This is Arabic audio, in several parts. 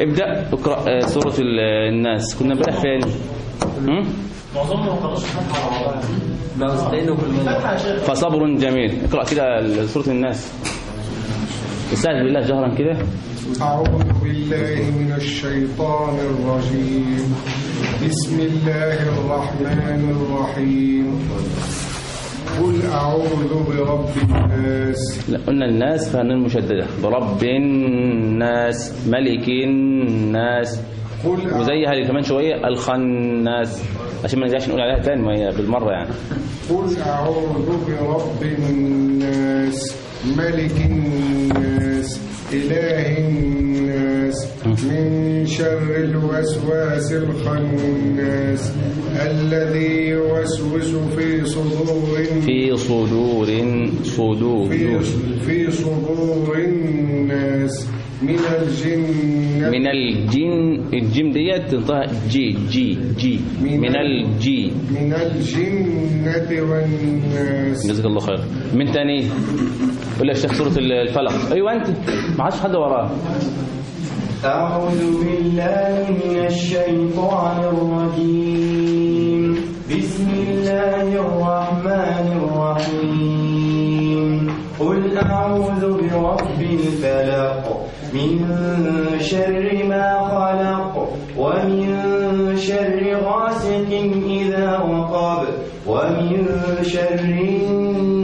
ابدأ اقرأ آه، سورة ال- الناس. كنا امبارح فين؟ فصبر جميل. اقرأ كده سورة الناس. استعذ بالله جهرا كده. أعوذ بالله من الشيطان الرجيم. بسم الله الرحمن الرحيم. قل أعوذ برب الناس. لا قلنا الناس فهنون مشددة برب الناس ملك الناس. قل وزيها اللي كمان شوية الخناس. عشان ما نرجعش نقول عليها تاني ما هي بالمرة يعني. قل أعوذ برب الناس ملك الناس إله الناس. من شر الوسواس الخناس الذي يوسوس في صدور في صدور صدور. في في صدور الناس من الجنة من الجن الجيم ديت تنطقها جي جي جي. من الجي. من الجنة والناس. جزاك الله خير. من تاني؟ يقول لك شيخ سورة الفلق. أيوه أنت. ما عادش حد وراه أعوذ بالله من الشيطان الرجيم. بسم الله الرحمن الرحيم. قل أعوذ برب الفلق. من شر ما خلق ومن شر غاسق إذا وقب. ومن شر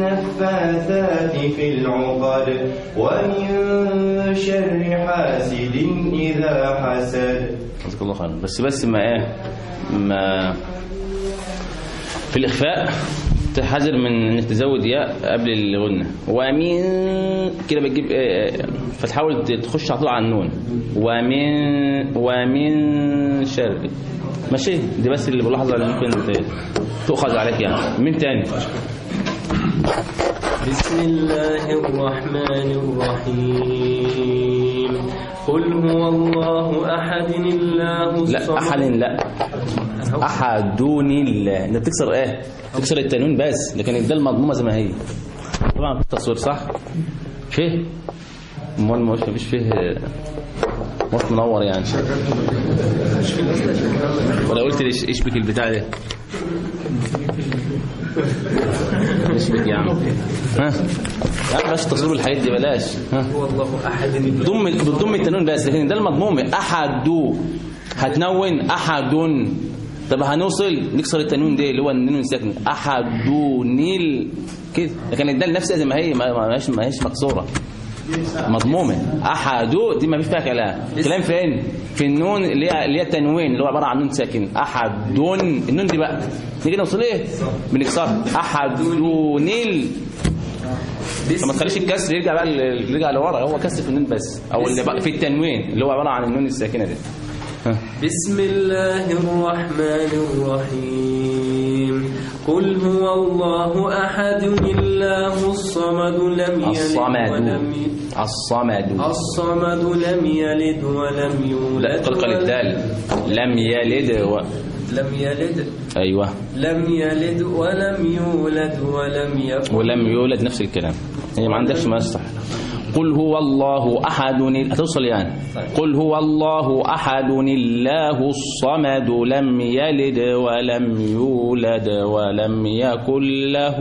النفاثات في العقد ومن شر حاسد إذا حسد. جزاك الله خير بس بس ما إيه ما في الإخفاء تحذر من إنك تزود ياء قبل الغنة. ومن كده بتجيب إيه، إيه، فتحاول تخش على طول على النون. ومن ومن شر. ماشي؟ دي بس اللي بلاحظها اللي ممكن تؤخذ عليك يعني. من تاني؟ بسم الله الرحمن الرحيم. قل هو الله أحد الله لا أحد لا. احدون الله. انت بتكسر إيه؟ تكسر التنوين بس. لكن ده المضمومه زي ما هي. طبعا في تصوير صح؟ فيه؟ أمال مش مفيش فيه مش منور يعني. ولا قلت ليش اشبك البتاع ده اشبك يا عم ها بلاش تصوير الحاجات دي بلاش. ها؟ هو الله أحد ضم بتضم التنوين بس لكن ده المضموم أحد. هتنون أحد. طب هنوصل نكسر التنوين ده اللي هو النون الساكن احدونيل كده لكن الدال نفسها زي ما هي ما هيش ما هيش مكسوره مضمومة. أحدو دي ما فيش فيها كلام. كلام فين؟ في النون اللي هي اللي هي التنوين اللي هو عبارة عن نون ساكن أحدون. النون دي بقى. نيجي نوصل إيه؟ بنكسر أحدونيل. فما تخليش الكسر يرجع بقى يرجع لورا. هو كسر في النون بس. أو اللي بقى في التنوين اللي هو عبارة عن النون الساكنة دي. بسم الله الرحمن الرحيم. قل هو الله أحد الله الصمد لم يلد الصمد. ولم الصمد. الصمد لم يلد ولم يولد قلقل ولم- الدال لم يلد و... لم يلد. أيوه. لم يلد ولم يولد ولم يكن. ولم يولد نفس الكلام. هي ما عندكش ما يصح قل هو الله أحد هتوصل يعني قل هو الله أحد الله الصمد لم يلد ولم يولد ولم يكن له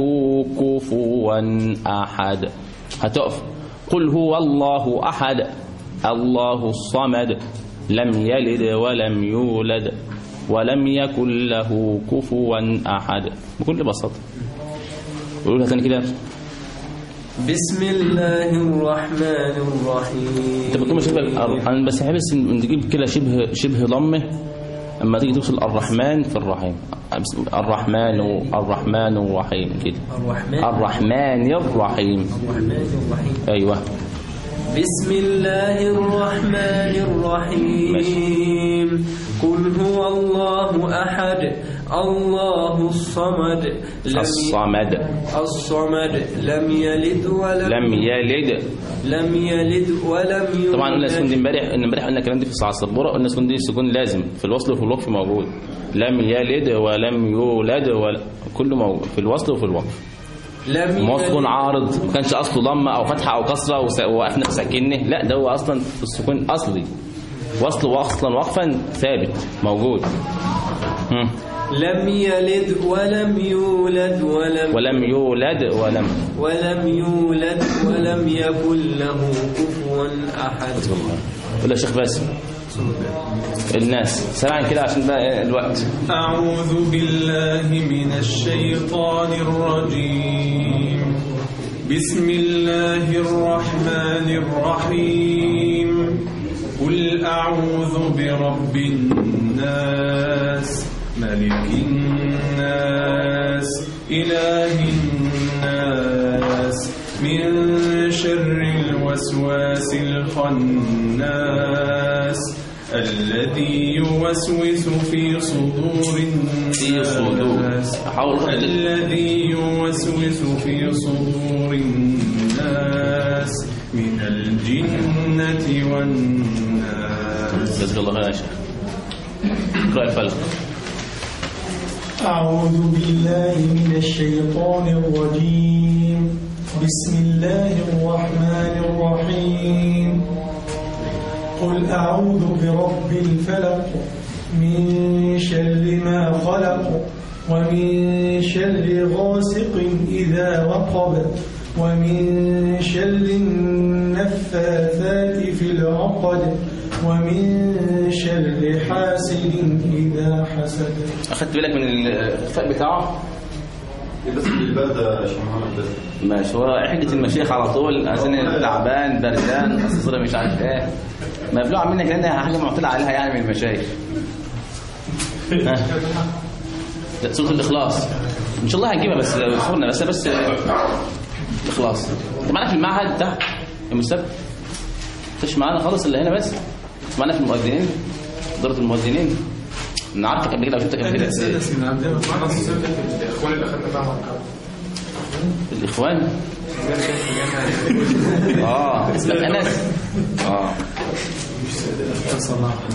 كفوا أحد. هتقف. قل هو الله أحد الله الصمد لم يلد ولم يولد ولم يكن له كفوا أحد. بكل بساطة. قولها تاني كده. بسم الله الرحمن الرحيم. انت بتقوم شبه أنا بس بس نجيب كده شبه شبه ضمه. أما تيجي توصل الرحمن في الرحيم. الرحمن الرحمن الرحيم كده. الرحمن. الرحمن الرحيم. الرحمن الرحيم. أيوه. بسم الله الرحمن الرحيم. قل هو الله أحد. الله الصمد لم الصمد. الصمد لم يلد ولم لم يلد. لم يلد ولم يولد. طبعا قلنا السكون دي امبارح إن امبارح قلنا الكلام ده في على السبوره قلنا السكون دي السكون لازم. في الوصل وفي الوقف موجود. لم يلد ولم يولد ولا كله موجود. في الوصل وفي الوقف. لم سكون عارض. ما كانش أصله ضمة أو فتحة أو كسرة ووقفنا في ساكنة. لا ده هو أصلا السكون أصلي. وصل واصلا وقفا ثابت موجود. مم. لم يلد ولم يولد ولم ولم يولد ولم ولم يولد ولم يكن له كفوا أحد. ولا شيخ بس الناس. سريعا كده عشان بقى الوقت. أعوذ بالله من الشيطان الرجيم. بسم الله الرحمن الرحيم. قل أعوذ برب الناس. ملك الناس إله الناس من شر الوسواس الخناس الذي يوسوس في صدور في صدور. الناس أحاول أخذ الذي يوسوس في صدور الناس من الجنة والناس. جزاك الله خير يا شيخ. اقرأ الفلق أعوذ بالله من الشيطان الرجيم. بسم الله الرحمن الرحيم. قل أعوذ برب الفلق من شر ما خلق ومن شر غاسق إذا وقب ومن شر النفاثات في العقد. ومن شر حاسد إذا حسد. أخدت بالك من الإخفاء بتاعه؟ بس بالباء ده يا شيخ محمد. بس ماشي. هو حجة المشايخ على طول عشان تعبان بردان أصل مش عارف إيه. مبلوع منك لأنها حاجة معتلة عليها يعني من المشايخ. ها. لا سورة الإخلاص. إن شاء الله هنجيبها بس صورنا بس بس الإخلاص. أنت معانا في المعهد ده يوم السبت مش معانا خالص اللي هنا بس. معانا في المؤذنين إدارة المؤذنين أنا عارفك قبل كده وشفتك قبل كده الإخوان آه اسمك أنس آه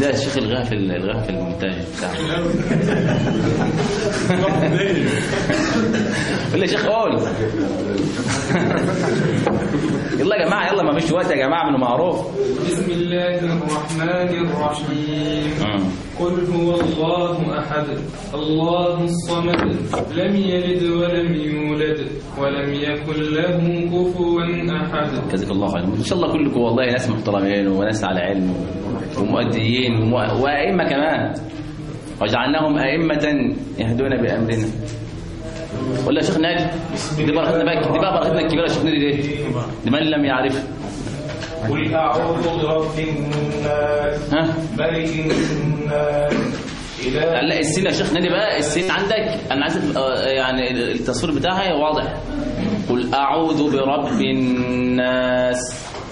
ده الشيخ الغاها في المونتاج بتاعه قول يا شيخ قول يلا يا جماعة يلا ما فيش وقت يا جماعة من معروف. بسم الله الرحمن الرحيم. مم. قل هو الله أحد الله الصمد لم يلد ولم يولد ولم يكن له كفوا أحد. جزاك الله خير. إن شاء الله كلكم والله ناس محترمين وناس على علم ومؤديين ومؤ- وأئمة كمان. وجعلناهم أئمة يهدون بأمرنا. ولا شيخ ناجي دي بركتنا بقى دي بقى بركتنا الكبيرة يا شيخ نادي دي. لمن لم يعرف. قل أعوذ برب الناس ملك الناس لا السين يا شيخ نادي بقى السين عندك أنا عايز آه، يعني التصوير بتاعها واضح. قل أعوذ برب الناس.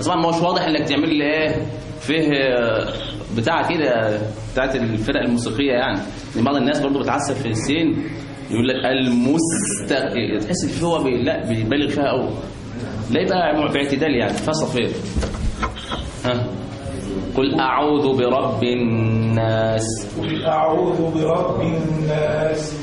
بس طبعا ما هوش واضح إنك تعمل لي إيه؟ فيه آه، بتاع كده بتاعت الفرق الموسيقية يعني. لأن بعض الناس برضو بتعسف في السين يقول لك المست تحس إن هو بي... لا بيبالغ فيها قوي لا يبقى باعتدال يعني فيها صفير. ها؟ قل أعوذ برب الناس. قل أعوذ برب الناس.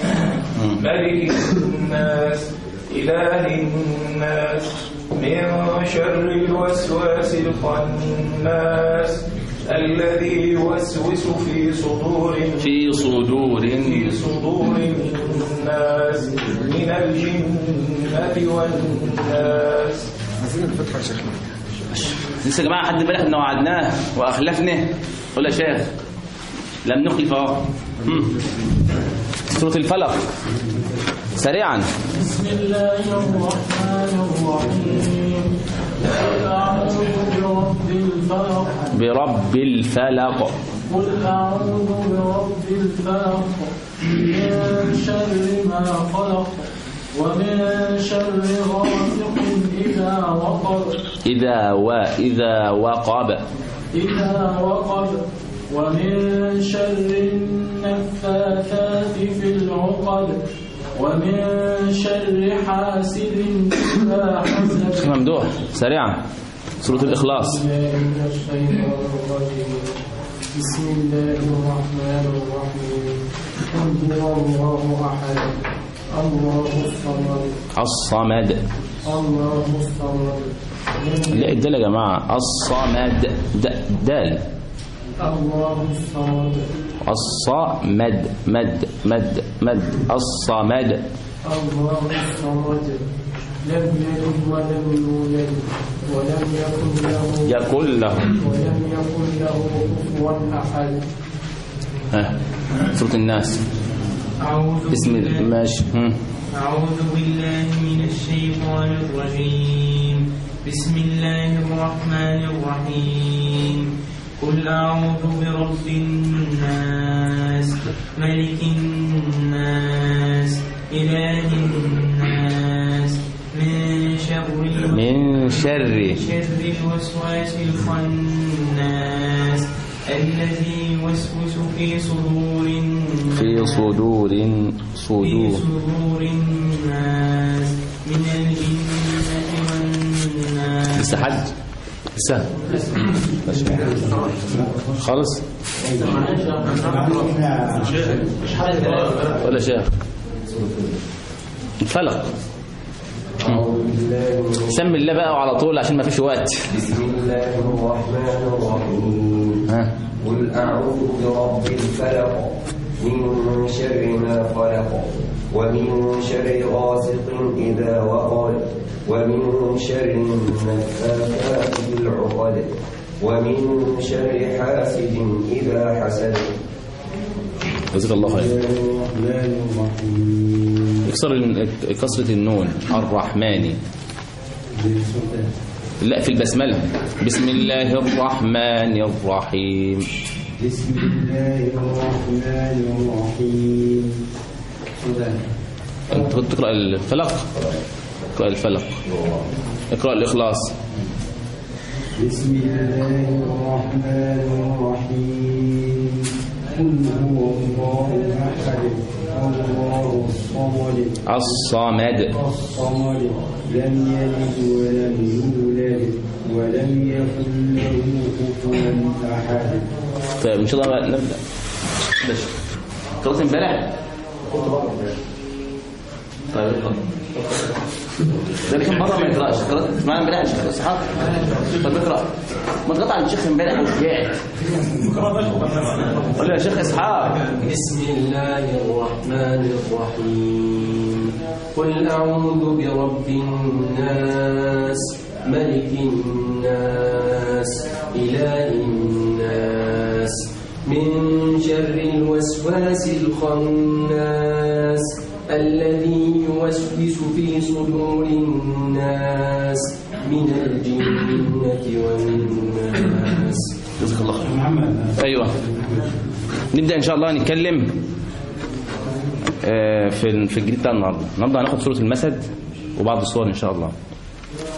ملك الناس. إله الناس. من شر الوسواس الخناس الذي يوسوس في صدور في صدور في صدور الناس من الجنة والناس. لسه يا جماعة حد بالك ان وعدناه واخلفنا قول يا شيخ؟ لم نخلف أهو. مم. سورة الفلق. سريعا. بسم الله الرحمن الرحيم برب الفلق. قل أعوذ برب الفلق. من شر ما خلق ومن شر غاسق إذا وقب. إذا واذا وقب. إذا وقب. ومن شر النفاثات في العقد. ومن شر حاسد إذا حسد. شيخ ممدوح. سريعا. الشيطان الرجيم. بسم الله الرحمن الرحيم. قل هو الله أحد. الله الصمد. الصمد. الله الصمد. لا الدال يا جماعة. الصمد. دال. الله الصمد. الصمد مد مد مد. الصمد. الله الصمد لم يلد ولم يولد ولم يكن له. له ولم يكن له كفوا أحد ها الناس. أعوذ بسم ماشي. أعوذ بالله من الشيطان الرجيم. بسم الله الرحمن الرحيم. قل أعوذ برب الناس ملك الناس إله الناس من شر من شر. شر الوسواس الخناس الذي يوسوس في صدور في صدور في صدور. صدور الناس من الجنة والناس. لسه حد ماشي. خالص ولا شيخ الفلق سمي الله بقى على طول عشان ما فيش وقت. بسم الله الرحمن الرحيم قل أعوذ برب الفلق من شر ما خلق ومن شر غاسق إذا وقب ومن شر النفاثات في العقد ومن شر حاسد إذا حسد. جزاك الله خير. الرحمن الرحيم اكسر كسرة النون الرحمن. لا في البسملة. بسم الله الرحمن الرحيم. بسم الله الرحمن الرحيم. انت كنت تقرأ الفلق. اقرأ الفلق. اقرأ الإخلاص. بسم الله الرحمن الرحيم قل هو الله أحد الله الصمد. الصمد الصمد لم يلد ولم يولد ولم يكن له كفوا أحد طيب إن شاء الله بقى نبدأ. بس. قرأت امبارح؟ طيب اتفضل. ده كان بره ما يقراش امبارح يا شيخ إسحاق. طب اقرأ. ما تقطع عن الشيخ امبارح وشجعت قول يا شيخ إسحاق. بسم الله الرحمن الرحيم. قل أعوذ برب الناس ملك الناس إله الناس من شر الوسواس الخناس الذي يوسوس في صدور الناس من الجنة والناس. جزاك الله خير. أيوه. نبدأ إن شاء الله نتكلم آه، في في الجديد بتاع النهارده. النهارده هناخد سورة المسد وبعض الصور إن شاء الله.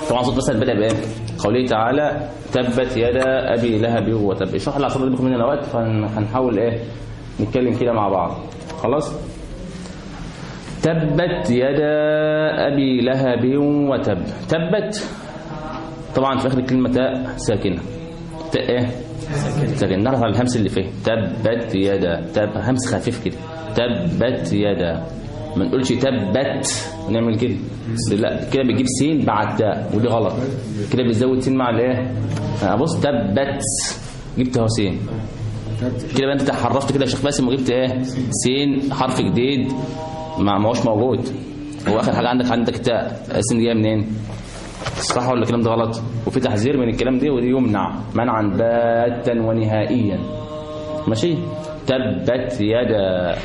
طبعا سورة المسد بدأ بإيه؟ قوله تعالى تبت يدا أبي لهب وتب اشرح لي العصر بياخد مننا وقت فهنحاول إيه؟ نتكلم كده مع بعض. خلاص؟ تبت يدا أبي لهب وتب. تبت. طبعا في آخر الكلمة تاء ساكنة. تاء إيه؟ ساكنة. نعرف على الهمس اللي فيه تبت يدا. تب همس خفيف كده. تبت يدا. ما نقولش تبت. ونعمل كده. لا كده بتجيب سين بعد تاء ودي غلط. كده بتزود سين مع الايه آه، بص تبت. جبت أهو سين. كده بقى أنت تحرفت كده يا شيخ باسم وجبت إيه؟ سين حرف جديد. ما هوش موجود. هو آخر حاجة عندك عندك تاء السين جاية منين؟ صح ولا الكلام ده غلط؟ وفي تحذير من الكلام ده ودي يمنع منعا باتا ونهائيا. ماشي؟ تبت يدا.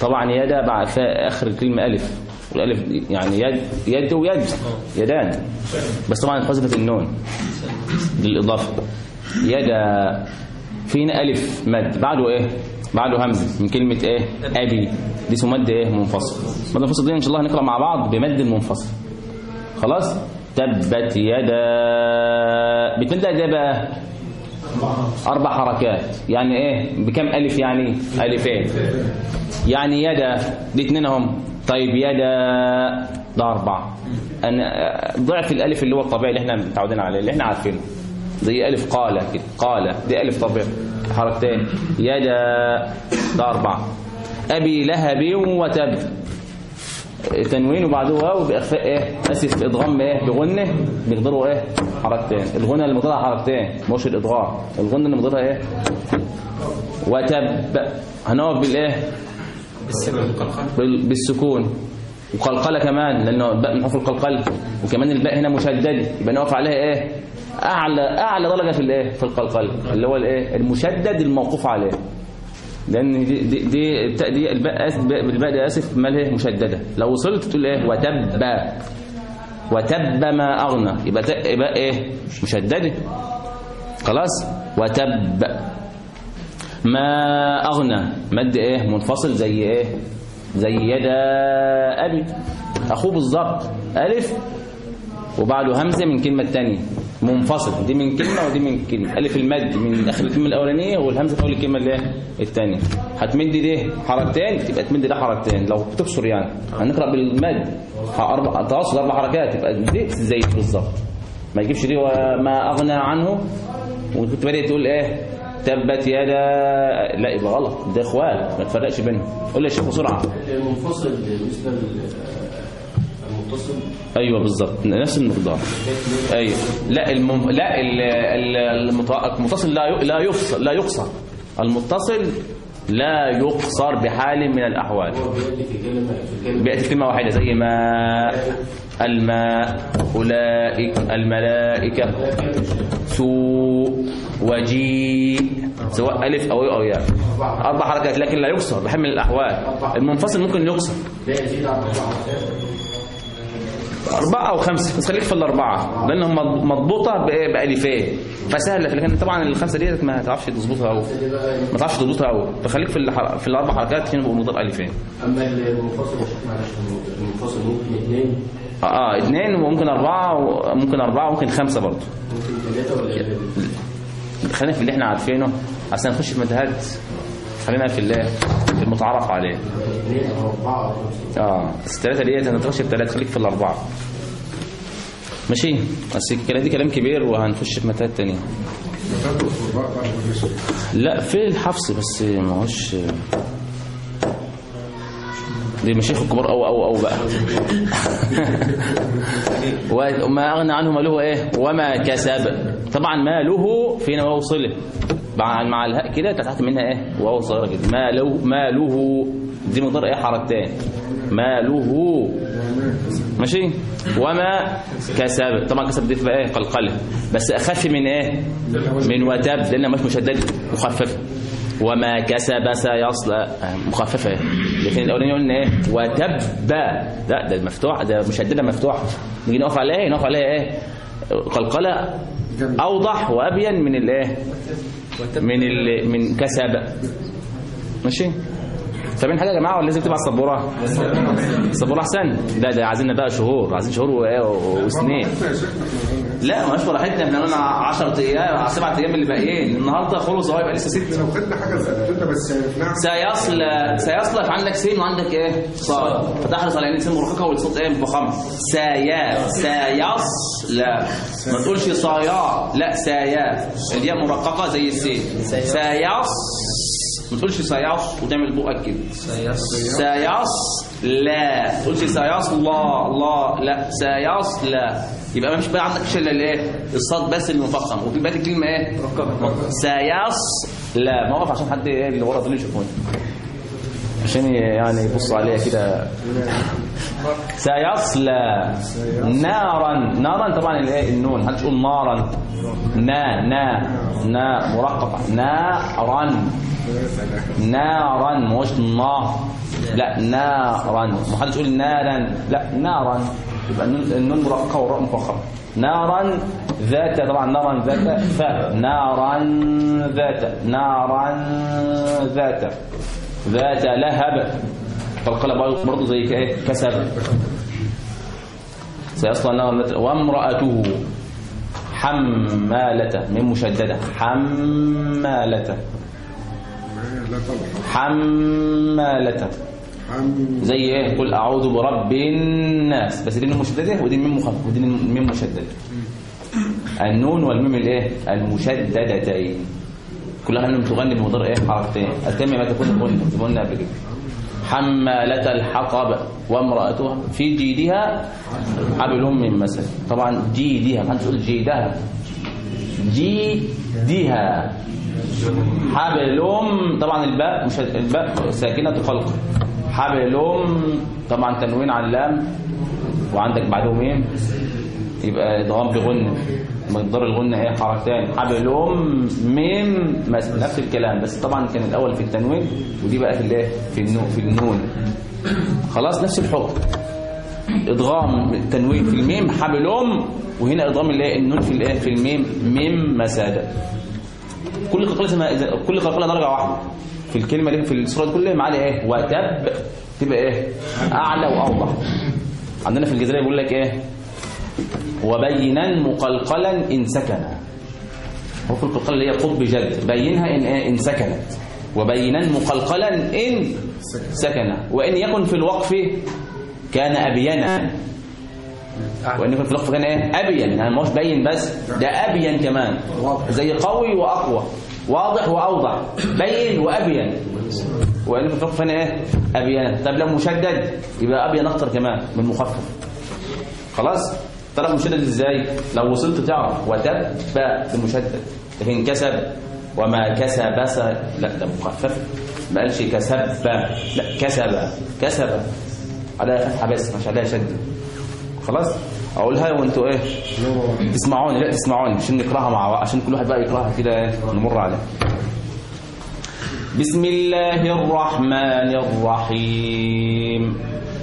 طبعا يدا بعد آخر الكلمة ألف. والألف يعني يد يد ويد يدان. بس طبعا حذفت النون للإضافة. يدا. فينا ألف مد؟ بعده إيه؟ بعده همزة من كلمة إيه؟ أبي. دي اسمه مد إيه؟ منفصل. مد منفصل دي إن شاء الله هنقرأ مع بعض بمد منفصل. خلاص؟ تبت يدا. بتمد إيه بقى؟ أربع حركات. يعني إيه؟ بكم ألف يعني؟ ألفين. يعني يدا. دي اتنين أهم. طيب يدا. ده أربعة. أنا ضعف الألف اللي هو الطبيعي اللي إحنا متعودين عليه اللي إحنا عارفينه. زي ألف قال كده. قال. دي ألف طبيعي. حركتين. يدا ده أربعة. أبي لهب وتب. تنوين وبعده واو باخفاء إيه؟ أسف ادغام إيه؟ بغنة. بيقدروا إيه؟ حركتين. الغنه اللي مقدارها حركتين. مش الادغام الغنه اللي مقدارها إيه؟ وتب. هنقف بالإيه؟ بال- بالسكون. وقلقلة كمان لأنه الباء من حروف القلقله وكمان الباء هنا مشدده يبقى نقف عليها إيه؟ أعلى أعلى درجة في الإيه؟ في القلقلة اللي هو الإيه؟ المشدد الموقوف عليه. لأن دي دي, دي دي الباء دي آسف مالها مشددة. لو وصلت تقول إيه؟ وتب. وتب ما أغنى. يبقى يبقى إيه؟ مشددة. خلاص؟ وتب. ما أغنى. مد إيه؟ منفصل زي إيه؟ زي يدا أبي. أخوه بالظبط. ألف. وبعده همزة من كلمة تانية. منفصل. دي من كلمة ودي من كلمة. ألف المد من آخر الكلمة الأولانية والهمزة في أول الكلمة اللي هي الثانية. هتمد دي حركتين تبقى تمد ده حركتين. لو بتكسر يعني. هنقرأ بالمد. أربع تواصل أربع حركات. تبقى دي زي بالظبط. ما تجيبش دي وما أغنى عنه. وكنت بادئ تقول إيه؟ تبت يدا. لا يبقى غلط. ده اخوات ما تفرقش بينهم. قول لي يا شيخ بسرعة. المنفصل بالنسبة أيوه بالظبط نفس المقدار. أيوه. لا المم... لا ال- ال- المت- المتصل لا. لا يفصل لا يقصر. المتصل لا يقصر بحال من كلمة بيأتي كلمة واحدة زي ما الماء أولئك الملائكة. سوء وجيء. سواء ألف أو أو ياء. أربع حركات لكن لا يقصر بحال من الأحوال. المنفصل ممكن يقصر. أربعة أو خمسة بس خليك في الأربعة لأنهم مض- مضبوطة؟ بألفين فسهلة لكن طبعا الخمسة ديت ما تعرفش تظبطها أوي. ما تعرفش تظبطها أوي. فخليك في الحر... في الأربع حركات عشان يبقوا مضبوط ألفين أما المنفصل معلش المنفصل ممكن اثنين آه, آه اثنين وممكن أربعة وممكن أربعة وممكن خمسة برضه. ممكن ثلاثة ولا خلينا في اللي إحنا عارفينه. عشان نخش في متاهات خلينا في اللي في المتعارف عليه. آه الثلاثه ديت أنا تخش في الثلاثه خليك في الأربعة. ماشي؟ بس الكلام دي كلام كبير وهنخش في متاهات تانية. لا في الحفص بس ما هوش. دي مشايخ الكبار أو أو أو بقى. وما أغنى عنه ماله إيه؟ وما كسب. طبعا ماله فينا واو صله مع مع الهاء كده تحت منها إيه؟ واو صغيرة كده ماله ماله دي مقدار إيه حركتين ماله ماشي؟ وما كسب. طبعا كسب دي تبقى إيه؟ قلقلة. بس أخف من إيه؟ من وتب لأنها مش مشددة. مخففة. وما كسب سيصلى. مخففة. لكن الأولانية قلنا إيه؟ وتب. لا ده مفتوح ده مشددة مفتوحة. نيجي نقف عليها إيه؟ نقف عليها إيه؟ قلقلة. أوضح وأبين من الايه؟ من. من كسب ماشي فاهمين حاجة يا جماعة ولا لازم تبقى السبورة؟ السبورة أحسن. لا ده عايزين بقى شهور عايزين شهور وسنين. لا مش براحتنا إحنا قلنا 10 أيام 7 أيام اللي باقيين. النهارده خلص أهو يبقى لسه 6 لو خدنا حاجة زي بس نعم سيصلى سيصلى فعندك سين وعندك إيه؟ صاد فتحرص على ان سين مرققه والصوت إيه؟ مفخمه سيا سيصلى ما تقولش صايا لا سيا. الياء مرققة زي السين. سيص ما تقولش سيص وتعمل بقك كده. سيص لا. ما تقولش سيص لا لا لا. سيص لا. يبقى فيش بقى عندك الا الايه الصاد بس اللي مفخم. وفي بقيه الكلمة إيه؟ سيص لا. موقف عشان حد إيه اللي ورا دول يشوفوني عشان يعني يبصوا عليها كده؟ سيصلى نارا. نارا طبعا الايه النون. محدش يقول نارا؟ نا نا نا مرققه نارا. نارا. مش نا. لا نارا. محدش يقول نارا. لا نارا. يبقى النون مرققه والراء مفخمه نارا ذات طبعا نارا ذات ف. نارا ذات. نارا ذات. ذات لهب. فالقلب برضه زي كسب. سيصلى النار وامرأته حمالة من مشددة. حمالة. حمالة. حم زي إيه؟ قل أعوذ برب الناس. بس دي من مشددة ودي من مخفف ودي من مشددة. النون والميم الإيه؟ المشددتين. كلها منهم تغني بمقدار إيه حركتين. التم ما تكون غنى قلنا قبل كده. حمالة الحطب وامرأتها في جيدها حبل من مسد طبعا جيدها ما يقول جيدها. جيدها. حبل طبعا الباء مش الباء ساكنة خلق حبل طبعا تنوين على اللام. وعندك بعده ميم يبقى إدغام بغنة. مقدار الغنة إيه؟ حركتان حبل ميم نفس الكلام. بس طبعا كان الأول في التنوين ودي بقى في الإيه؟ في النون في النون. خلاص نفس الحكم. إدغام التنوين في الميم حبل وهنا إدغام الإيه؟ النون في الإيه؟ في الميم. ميم مسادة. كل إذا- كل قلقلة درجة واحدة. في الكلمة دي في السورة كلها معاها إيه؟ وتب تبقى إيه؟ أعلى وأوضح. عندنا في الجزائر بيقول لك إيه؟ وبينا مقلقلا إن سكن. في القلقلة اللي هي قطب جد بينها إن إيه؟ إن سكنت وبينا مقلقلا إن سكن. وإن يكن في الوقف كان أبينا. وإن يكن في الوقف كان إيه؟ ابين يعني هوش بين بس ده ابين كمان. زي قوي وأقوى. واضح وأوضح. بين وابين وإن يكن في الوقف كان إيه؟ ابين طب لو مشدد يبقى ابين أكتر كمان من مخفف. خلاص؟ تعرف مشدد إزاي؟ لو وصلت تعرف. وتب بمشدد لكن كسب وما كسب س- لا ده مخفف. ما قالش كسب. لا كسب. كسب. عليها فتحه بس مش عليها شد خلاص؟ أقولها وأنتوا إيه؟ تسمعوني لا تسمعوني عشان نقراها مع عشان كل واحد بقى يقراها كده؟ نمر عليها. بسم الله الرحمن الرحيم.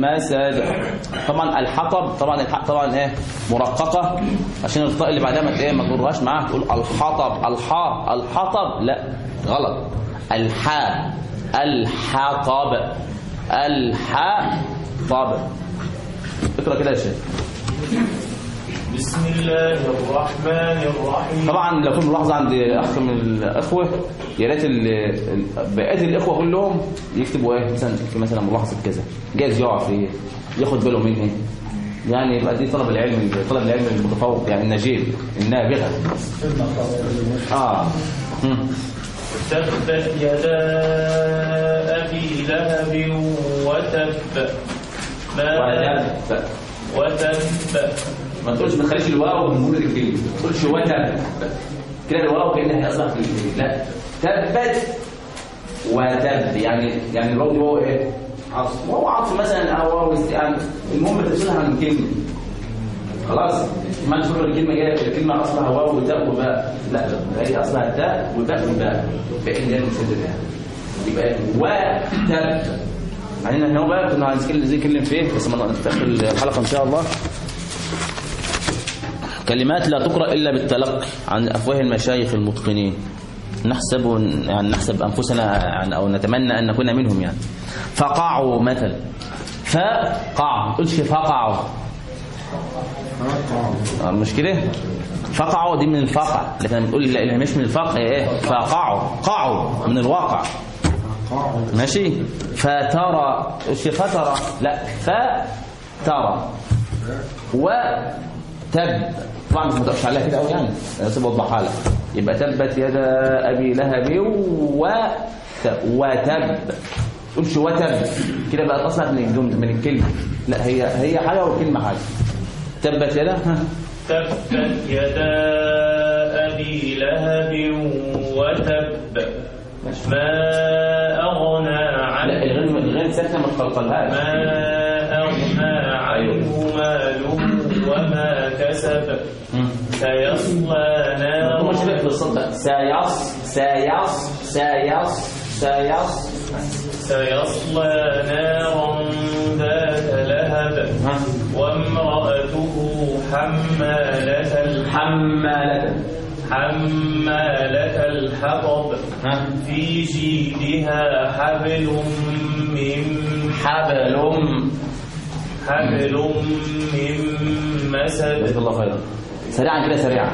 مسد طبعا الحطب طبعا الحق طبعا إيه مرققة. عشان الطاء اللي بعدها ما إيه ما تقولهاش معاها. تقول الحطب الحاء الحطب. لا غلط. الحاء الحطب. الحطب. اقرا كده يا شيخ. بسم الله الرحمن الرحيم. طبعا لو في ملاحظه عند أخ من الإخوة. يا ريت بقية الإخوة كلهم يكتبوا إيه مثلا في مثلا ملاحظة كذا. جايز يقع في ياخد باله منها يعني يبقى دي طلب العلم طلب العلم المتفوق يعني النجيب النابغة. آه. تبت يدا أبي لهب وتب. ما وتب وتب. ما تقولش ما تخليش الواو من مولد الكلمة. ما تقولش وتب كده الواو كأنها هي أصلا في الكلمة. لا. تبت وتب. يعني يعني الواو دي هو إيه؟ عطف. وهو عطف مثلا أو واو استئان المهم تفصلها عن الكلمة. خلاص. ما تفكر الكلمة جاية الكلمة أصلها واو وتاء وباء. لا هي أصلها تاء وباء. وباء ده المشدد يعني يبقى وتب يعني إحنا هو بقى كنا عايزين نتكلم فيه بس في اخر الحلقة إن شاء الله. كلمات لا تقرأ إلا بالتلقي عن أفواه المشايخ المتقنين. نحسب يعني نحسب أنفسنا يعني أو نتمنى أن نكون منهم يعني. فقعوا مثلا. فقع ما تقولش فقعوا آه، مش كده؟ فقعوا دي من الفقع. لكن لما تقول لا مش من الفقع. إيه؟ فقعوا قعوا من الواقع. ماشي؟ فترى. مش فترى. لا. فترى. وتب. طبعا مش متقفش عليها كده قوي يعني. أنا سيب اوضحها لك يبقى تبت يدا أبي لهب وت- وتب. تقولش وتب؟ كده بقى أصلا من الجمله من الكلمة. لا هي هي حاجة والكلمة حاجة. تبت يدا؟ ها. تبت يدا أبي لهب وتب. ما أغنى لا عنه الغين الغين ساكنة ما تقلقلهاش ما أغنى عنه ماله. وما كسب. سيصلى نارا. سيص سيص سيص سيص. سيصلى نارا ذات لهب. وامرأته حمالة الحم حمالة. الحطب. في جيدها حبل من حبل. حبل من مسد جزاك الله خيرا. سريعا كده سريعا.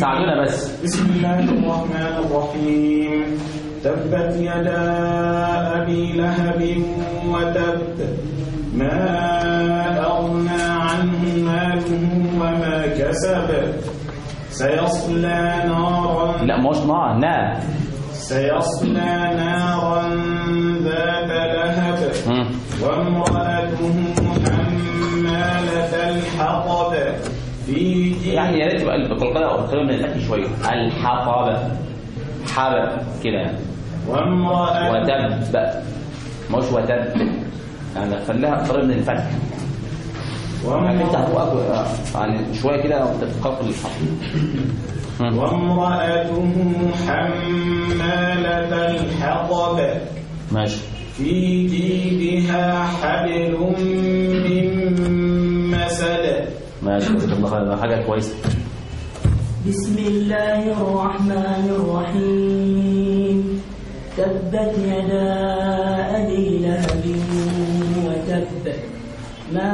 ساعدونا بس. بسم الله الرحمن الرحيم. تبت يدا أبي لهب وتب ما أغنى عنه ماله وما كسب. سيصلى نارا لا مش نار نار سيصلى نارا ذات لهب. مم. الحطب في يعني يا ريت تبقى القلقله قريبه من الاكل شوية الحطب. حبب كده. يعني وامرأته وتب مش وتب يعني خليها قريب من الفتح يعني يعني شوية كده وتتقلقل الحرف مم. وامرأته حمالة الحطب. ماشي. في جيدها حبل من جزاك الله خير حاجة كويسة. بسم الله الرحمن الرحيم. تبت يدا أبي لهب وتب ما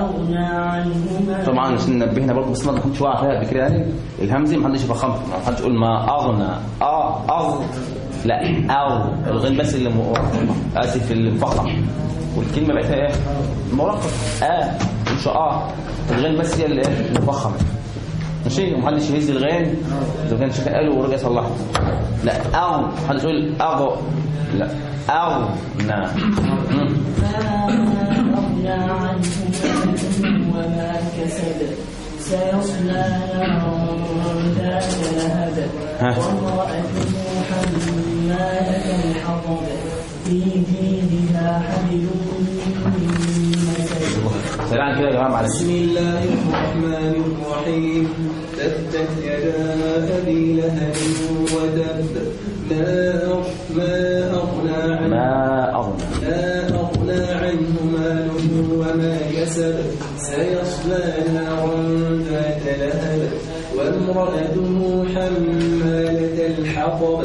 أغنى عنه طبعا عشان نبهنا برضه بس ما كنتش واقع فيها قبل كده يعني. الهمزة ما حدش يفخمها ما حدش يقول ما أغنى. آه أغ لا أو الغين بس اللي م... آسف اللي مفخم والكلمة بقتها إيه؟ مرقق آه مش آه الغين بس هي اللي إيه؟ مفخمه ماشي؟ ومحدش يهز الغين اذا كان شيخ قاله ورجع يصلحه لا أو محدش يقول اغو لا ماله وما كسب سيصلى نارا ذات لهب. وامرأته حمالة في جيدها حبل من مسد سريعا كده يا جماعة معلش بسم الله الرحمن الرحيم. تبت يدا أبي لهب وتب ما ما أغنى عنه ما أغنى. ما أغنى عنه ماله وما كسب. سيصلى نارا ذات لهب. وامرأته حمالة الحطب.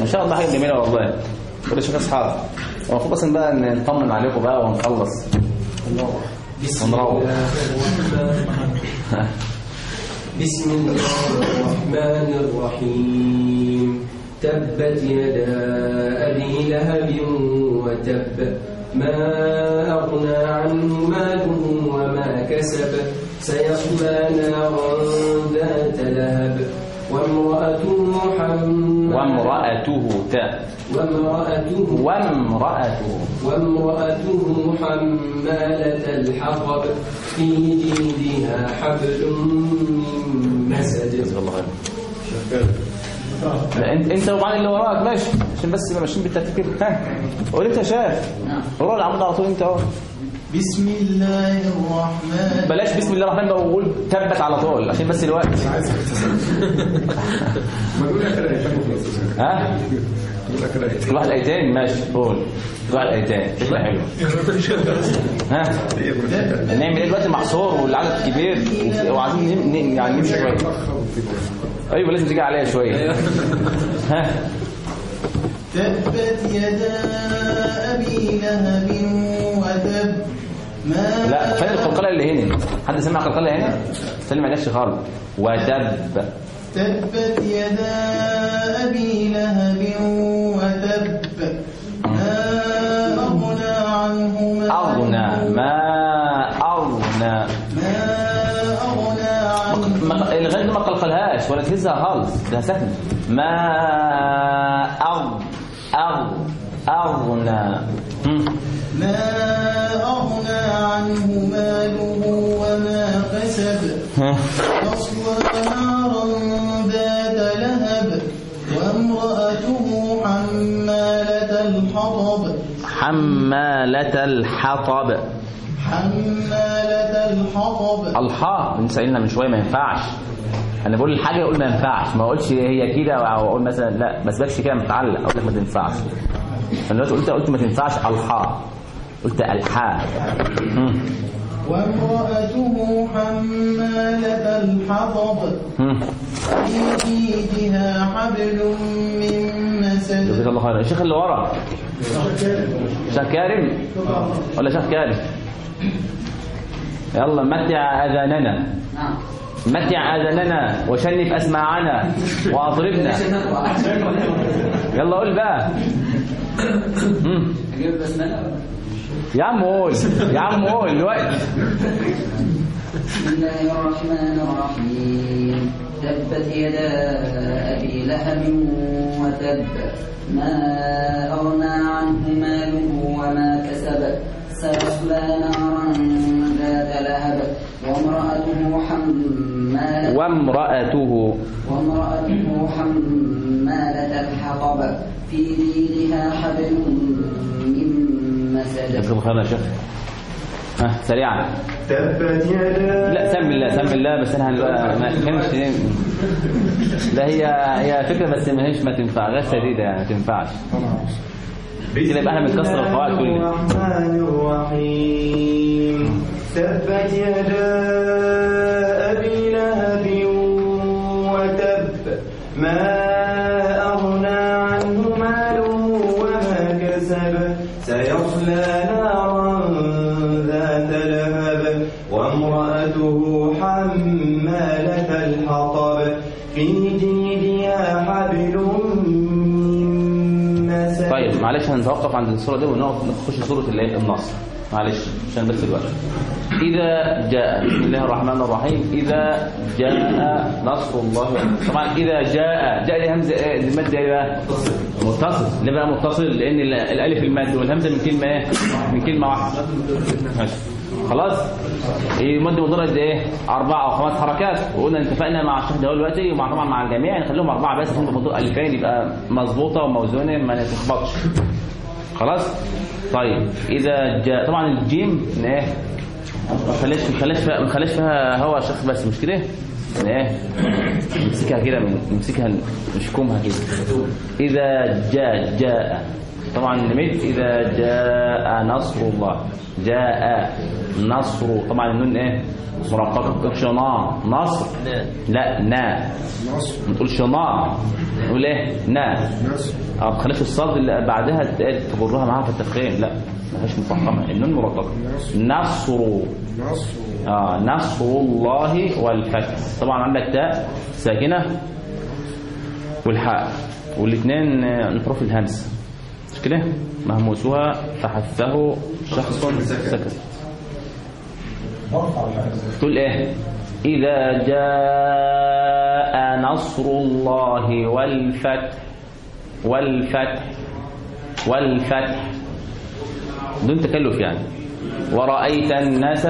ما شاء الله حاجة جميلة والله. كل شيخ اصحاب المفروض بس بقى نطمن عليكم بقى ونخلص. ونروح. بسم الله الرحمن الرحيم. تبت يدا أبي لهب وتب. ما أغنى عنه ماله وما كسب. سيصلى نارا ذات لهب. وامرأته حمالة وامرأته تاء وامرأته وامرأته. وامرأته حمالة الحطب في جيدها حبل من مسد. جزاك الله خير. لا انت انت وبعدين اللي وراك ماشي. عشان بس يبقى ماشيين بالترتيب ها قول انت شاف ورا العمود على طول انت. اهو بسم الله الرحمن بلاش بسم الله الرحمن الرحيم وقول تبت على طول عشان بس الوقت ما نقول الايتين وخلاص ها؟ نقول لك الايتين ماشي قول. كل واحد ايتين فكره حلوة ها؟ نعمل إيه دلوقتي؟ محصور والعدد كبير وعايزين يعني نمشي شوية. أيوه لازم تيجي عليا شوية. ها؟ تبت يدا أبي لهب وتب لا فين القلقله اللي هنا. حد سمع القلقله هنا؟ سلم على نفسي خالص وتب تبت يدا أبي لهب وتب. ما أغنى عنه ما أغنى ما أغنى. ما عنه. ما- قلقلهاش ولا تهزها خالص. ده سهل. ما أغ أغنى. هم. ما عنه ماله وما كسب. تصلى نارا ذات لهب وامرأته حمالة الحطب. حمالة الحطب. حمالة الحطب. الحاء انت سألنا من شوية ما ينفعش. أنا بقول الحاجة أقول ما ينفعش ما أقولش هي كده أو أقول مثلا لا ما اسيبكش كده متعلق أقول لك ما تنفعش. أنا دلوقتي قلت قلت ما تنفعش الحاء قلت الحاء. وامرأته حمالة الحطب. في جيدها حبل من مسد. جزاك الله خيرا. الشيخ اللي ورا. شيخ كارم؟ ولا شيخ كارم يلا متع أذاننا. متع أذاننا. وشنف أسماعنا. وأطربنا. يلا قول بقى. يا عم قول يا عم قول الوقت بسم الله الرحمن الرحيم. تبت يدا أبي لهب وتب. ما أغنى عنه ماله وما كسب. سيصلى نارا ذات لهب. وامرأته حمالة وامرأته. وامرأته حمالة الحطب. في جيدها حبل من الله خيرا يا شيخ ها سريعا. تبت يدا. لا سم الله سم الله بس أنا هنبقى ما ليه. لا هي هي فكرة بس ما هيش ما تنفع. غير سديدة يعني ما تنفعش. كده يبقى إحنا بنكسر القواعد كلها. الرحمن الرحيم. تبت يدا أبي لهب وتب ما معلش هنتوقف عند الصورة دي ونقف نخش صورة الايه النصر. معلش عشان بس الوقت إذا جاء بسم الله الرحمن الرحيم. إذا جاء نصر الله. طبعا إذا جاء جاء همزة إيه؟ المادة إيه بقى؟ متصل. ليه بقى متصل؟ لأن ال- الألف المادة والهمزة من كلمة إيه؟ من كلمة واحدة. ماشي. خلاص؟ يمد مضارع قد إيه؟ أربع أو خمس حركات. وقلنا اتفقنا مع الشيخ ده دلوقتي ومع طبعا مع الجميع. نخليهم أربعة بس عشان الموضوع ألفين يبقى مظبوطة وموزونة ما تتلخبطش خلاص؟ طيب إذا جاء طبعا الجيم إيه؟ ما خلاش ما فيها ما خلاش فيها هوا يا شيخ بس مش كده؟ إيه؟ نمسكها كده نمسكها نشكمها كده. إذا جاء جاء طبعا نمد إذا جاء نصر الله. جاء نصر. طبعا النون إيه؟ مرققة. ما تقولش نا نصر. لا نا. ما تقولش نا نقول إيه؟ نا. آه ما تخليش الصاد اللي بعدها تجرها معاها في التفخيم. لا ما فيهاش مفخمة. النون مرققة. نصر. آه نصر الله والفتح. طبعا عندك تاء ساكنة. والحاء. والاثنين من حروف الهمس. مش كده مهموسها فحثه شخص سكت. تقول إيه؟ إذا جاء نصر الله والفتح والفتح والفتح. بدون تكلف يعني. ورأيت الناس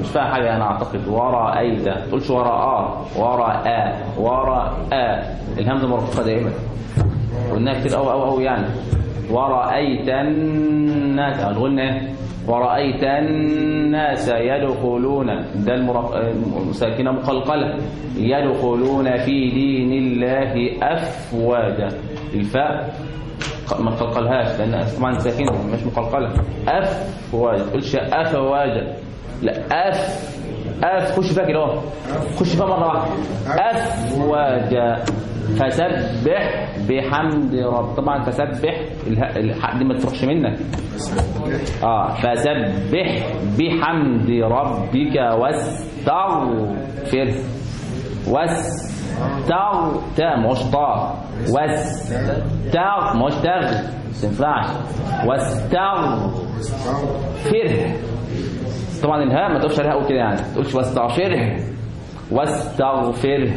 مش فيها حاجة أنا أعتقد. ورأيت. تقولش وراء. وراء. وراء. الهمزة مرققة دائما. قلناها كتير أوي أوي أوي يعني. ورأيت الناس قلنا إيه؟ ورأيت الناس يدخلون ده المرق... ساكنة مقلقلة يدخلون في دين الله أفواجا. الفاء ما تقلقلهاش لأن طبعا ساكنه مش مقلقلة. افواج ما تقولش أفواجا. لا أف أف خش فيها كده خش فيها مرة واحدة. افواجا فسبح بحمد رب. طبعا فسبح الحق دي ما تروحش منك. آه فسبح بحمد ربك واستغفر. واستغ تا مش طا واستغ مش تغ ما تنفعش. واستغفر. طبعا الهاء ما تقولش عليها قوي كده يعني. ما تقولش واستغفره واستغفر.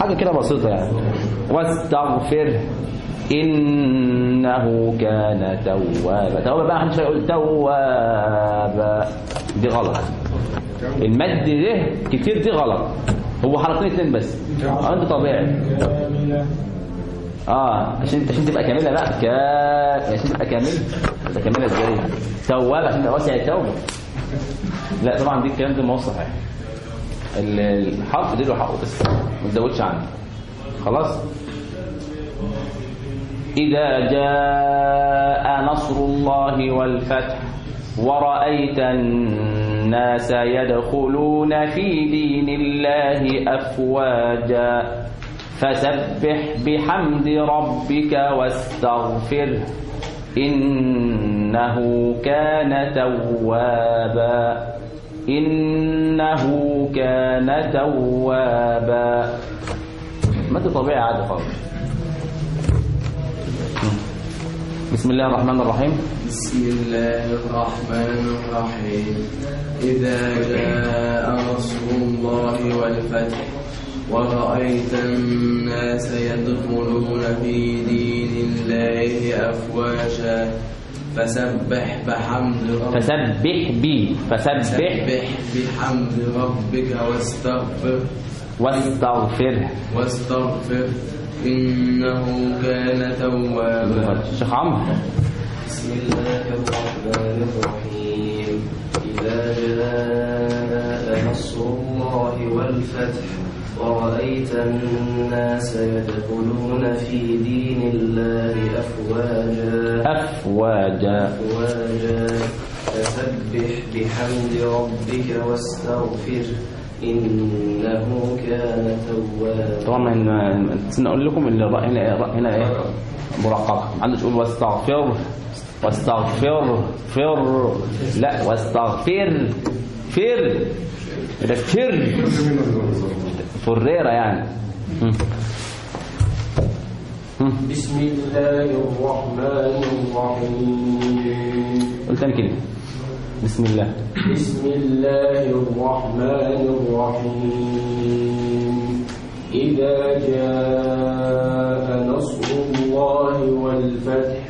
حاجة كده بسيطة يعني. واستغفر. إنه كان توابا. توابا بقى محدش هيقول توابا. دي غلط. المد ده كتير دي غلط. هو حركتين اتنين بس. أنت طبيعي. آه عشان عشان تبقى كاملة بقى. كا عشان تبقى كاملة. تبقى كاملة إزاي؟ تواب عشان تبقى واسع التوبه لا طبعا دي الكلام ده ما هو صحيح ال- الحرف دي له حقه بس ما تزودش عنه. خلاص؟ إذا جاء نصر الله والفتح ورأيت الناس يدخلون في دين الله أفواجا. فسبح بحمد ربك واستغفره إنه كان توابا. إنه كان توابا. مد طبيعي عادي خالص. بسم الله الرحمن الرحيم. بسم الله الرحمن الرحيم. إذا جاء نصر الله والفتح. ورأيت الناس يدخلون في دين الله أفواجا. فسبح بحمد ربك. فسبح بي. فسبح. بحمد ربك واستغفر. واستغفره واستغفر. إنه كان توابا. شيخ عمرو. بسم الله الرحمن الرحيم. إذا جاء نصر الله والفتح. ورأيت الناس يدخلون في دين الله أفواجا؟ أفواجا. أفواجا. فسبح بحمد ربك واستغفر إنه كان توابا. طبعا ما- نسينا أقول لكم إن الراء هنا إيه؟ مرققه ما عندش تقول واستغفر. واستغفر. فر. لا واستغفر. فر. ده فر. فريره يعني. بسم الله الرحمن الرحيم. قول تاني كده بسم الله. بسم الله الرحمن الرحيم. إذا جاء نصر الله والفتح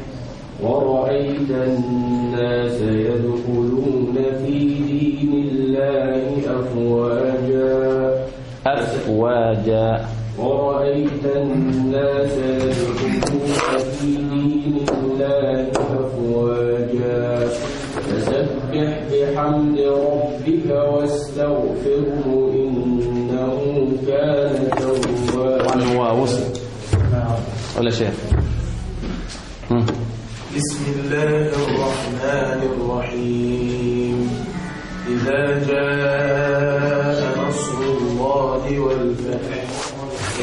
ورأيت الناس يدخلون في دين الله أفواجا. أفواجا. ورأيت الناس يدخلون في دين الله أفواجا. فسبح بحمد ربك واستغفره إنه كان توابا. هو وصل. ولا شيء مم. بسم الله الرحمن الرحيم. إذا جاء نصر الله والفتح.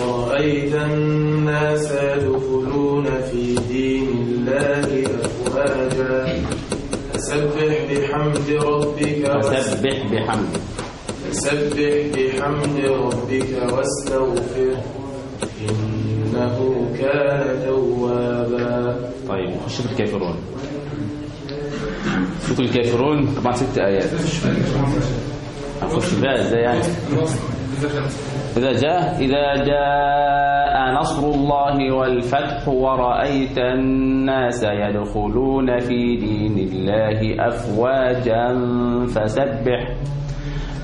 ورأيت الناس يدخلون في دين الله أفواجا. فسبح بحمد ربك فسبح بحمد. فسبح بحمد ربك واستغفر. إنه كان توابا. طيب نخش في الكافرون. سورة الكافرون طبعا ست آيات. هنخش بقى إزاي يعني؟ إذا جاء إذا جاء نصر الله والفتح ورأيت الناس يدخلون في دين الله أفواجا فسبح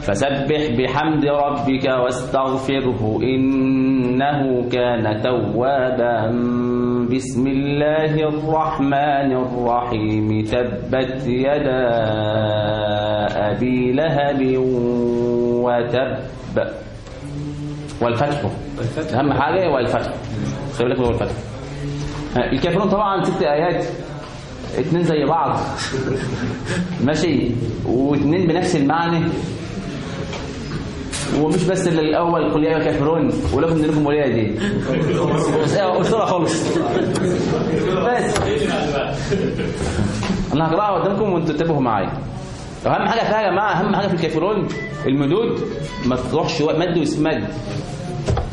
فسبح بحمد ربك واستغفره إنه كان توابا. بسم الله الرحمن الرحيم. تبت يدا أبي لهب وتب والفتح. أهم حاجة والفتح. خلي بالك والفتح. ها، الكافرون طبعا ست آيات اتنين زي بعض. ماشي؟ واتنين بنفس المعنى. ومش بس الأول قل يا أيها الكافرون ولكم دينكم ولي دين قلت لها خالص. بس. أنا هقرأها قدامكم وانتوا انتبهوا معايا أهم حاجة فيها يا جماعة أهم حاجة في الكافرون المدود ما تروحش مد واسم مد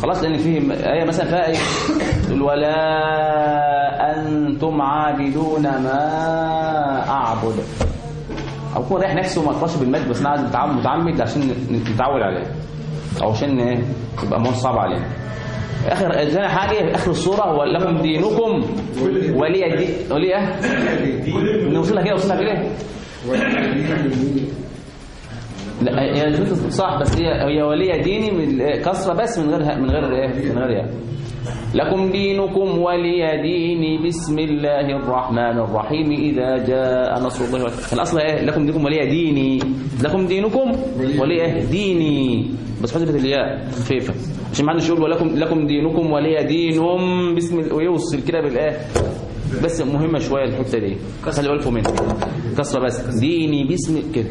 خلاص لأن فيه آية مثلا فيها إيه؟ تقول ولا أنتم عابدون ما أعبد. أو يكون رايح نفسه وما تقراش بالمد بس أنا عايز متعمد عشان نتعود عليه. أو عشان إيه؟ يبقى مو صعب علينا آخر ثاني حاجة آخر الصورة هو لكم دينكم ولي دي ولي إيه؟ نوصلها كده وصلها كده لا هي الفكرة صح بس هي هي ولي ديني من كسره بس من غير من غير إيه؟ من غير إيه؟ لكم دينكم ولي دين بسم الله الرحمن الرحيم. إذا جاء نصر الله والفتح الأصل إيه؟ لكم دينكم ولي ديني. لكم دينكم ولي إيه؟ ديني. بس حذفت الياء خفيفة. عشان ما حدش يقول ولكم لكم دينكم ولي دينهم بسم ويوصل كده بالإيه بس مهمة شوية الحتة دي. خلي بالكم منها كسرة بس. ديني باسم كده.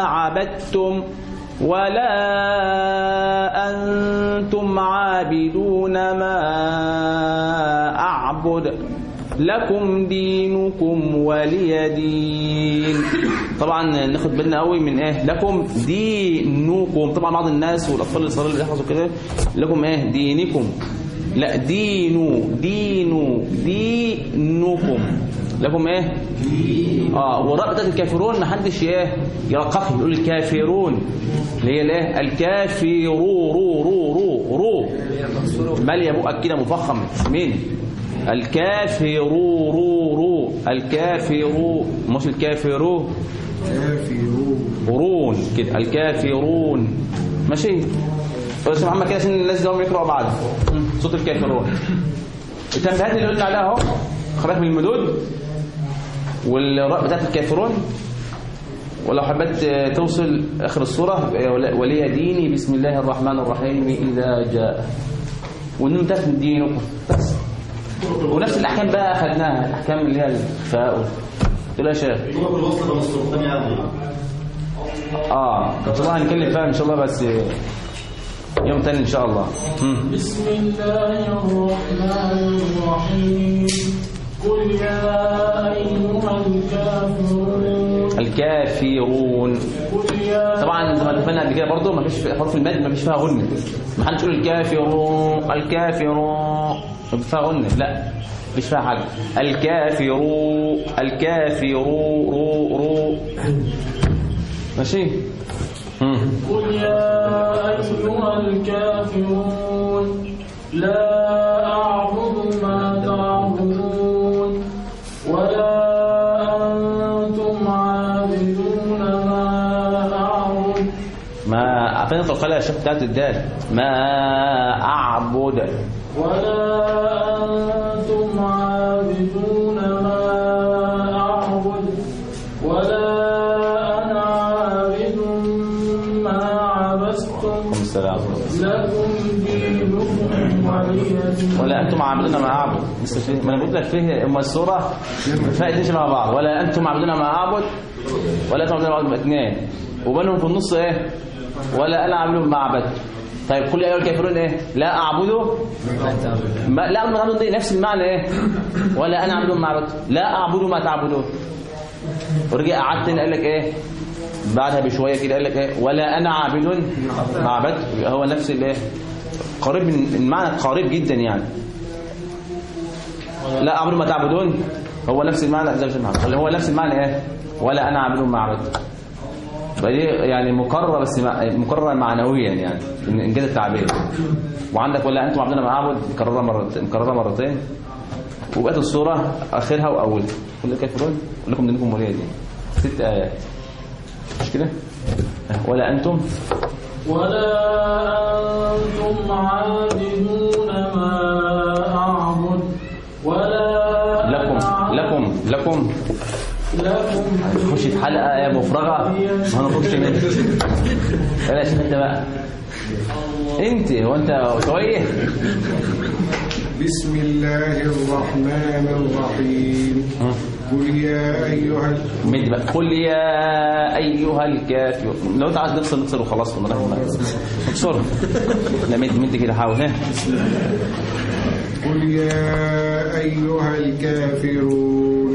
عبدتم ولا أنتم عابدون ما أعبد. لكم دينكم ولي دين. طبعا ناخد بالنا قوي من إيه؟ لكم دينكم. طبعا بعض الناس والأطفال اللي يحفظوا كده لكم إيه؟ دينكم. لا دينو دينو دينكم. لكم إيه؟ آه بتاعت الكافرون ما حدش إيه؟ يرققها يقول الكافرون. اللي هي الإيه؟ الكافرو رو رو رو رو ماليه بقك كده مفخم مين؟ الكافرو رو رو الكافرو مش الكافرو؟ كافرون كده الكافرون. ماشي؟ بس محمد كده عشان الناس دول يقرأوا بعد صوت الكافرون التنبيهات اللي قلنا عليها أهو. بالك من المدود. والراء بتاعت الكافرون؟ ولو حبيت توصل آخر الصورة ولي ديني بسم الله الرحمن الرحيم إذا جاء. والنون تفهم دينكم بس ونفس الأحكام بقى أخذناها الاحكام اللي هي تقول يا شيخ. آه الله هنتكلم فيها إن شاء الله بس يوم تاني إن شاء الله. بسم الله الرحمن الرحيم. قل يا أيها الكافرون. الكافرون. طبعا زي ما اتفقنا قبل كده برضه ما فيش حروف المد ما فيش فيها غنه ما حدش يقول الكافرون الكافرون. ما فيش فيها غنه لا. فيش فيها حاجة. الكافرون الكافرون. رو رو ماشي. قل يا أيها الكافرون لا القلقله يا شيخ بتاعت الدال. ما أعبد. ولا أنتم عابدون ما أعبد. ولا أنا عابد ما السلام. لكم دينكم ولي ولا أنتم عابدون ما أعبد. لسه فيه ما أنا بقول لك فيه اما السورة. فائدتين مع بعض؟ ولا أنتم عابدون ما أعبد. ولا أنتم عابدون ما أعبد. اثنين. وبينهم في النص إيه؟ ولا أنا عابد ما عبدت طيب كل ايها الكافرون إيه؟ لا أعبده. ما لا ما تعبدون نفس المعنى إيه؟ ولا أنا عابد ما عبدت لا أعبد ما تعبدون. ورجع قعدت قال لك إيه؟ بعدها بشوية كده قال لك إيه؟ ولا أنا عابد. يبقى هو نفس الايه قريب من المعنى قريب جدا يعني. لا أعبد ما تعبدون. هو نفس المعنى. هو نفس المعنى إيه؟ ولا أنا عابد ما عبدت فدي يعني مكرره بس مكرره معنويا يعني ان إن كده التعبير. وعندك ولا أنتم عبدنا ما اعبد مكرره مرتين مكرره مرتين. وبقت الصورة آخرها وأولها. كل كافرون لكم دينكم ولي دين ست آيات. مش كده؟ ولا أنتم؟ ولا أنتم عابدون ما أعبد. ولا لكم لكم لكم. لكم خش في مفرغة. ما هنخش منها. بلاش انت بقى. انت هو انت شوية. بسم الله الرحمن الرحيم. قل يا أيها مد بقى. قل يا أيها الكافر لو انت عايز نفصل نفصل وخلاص. والله بسرعة لا مد مد كده حاول. ها. قل يا أيها الكافرون.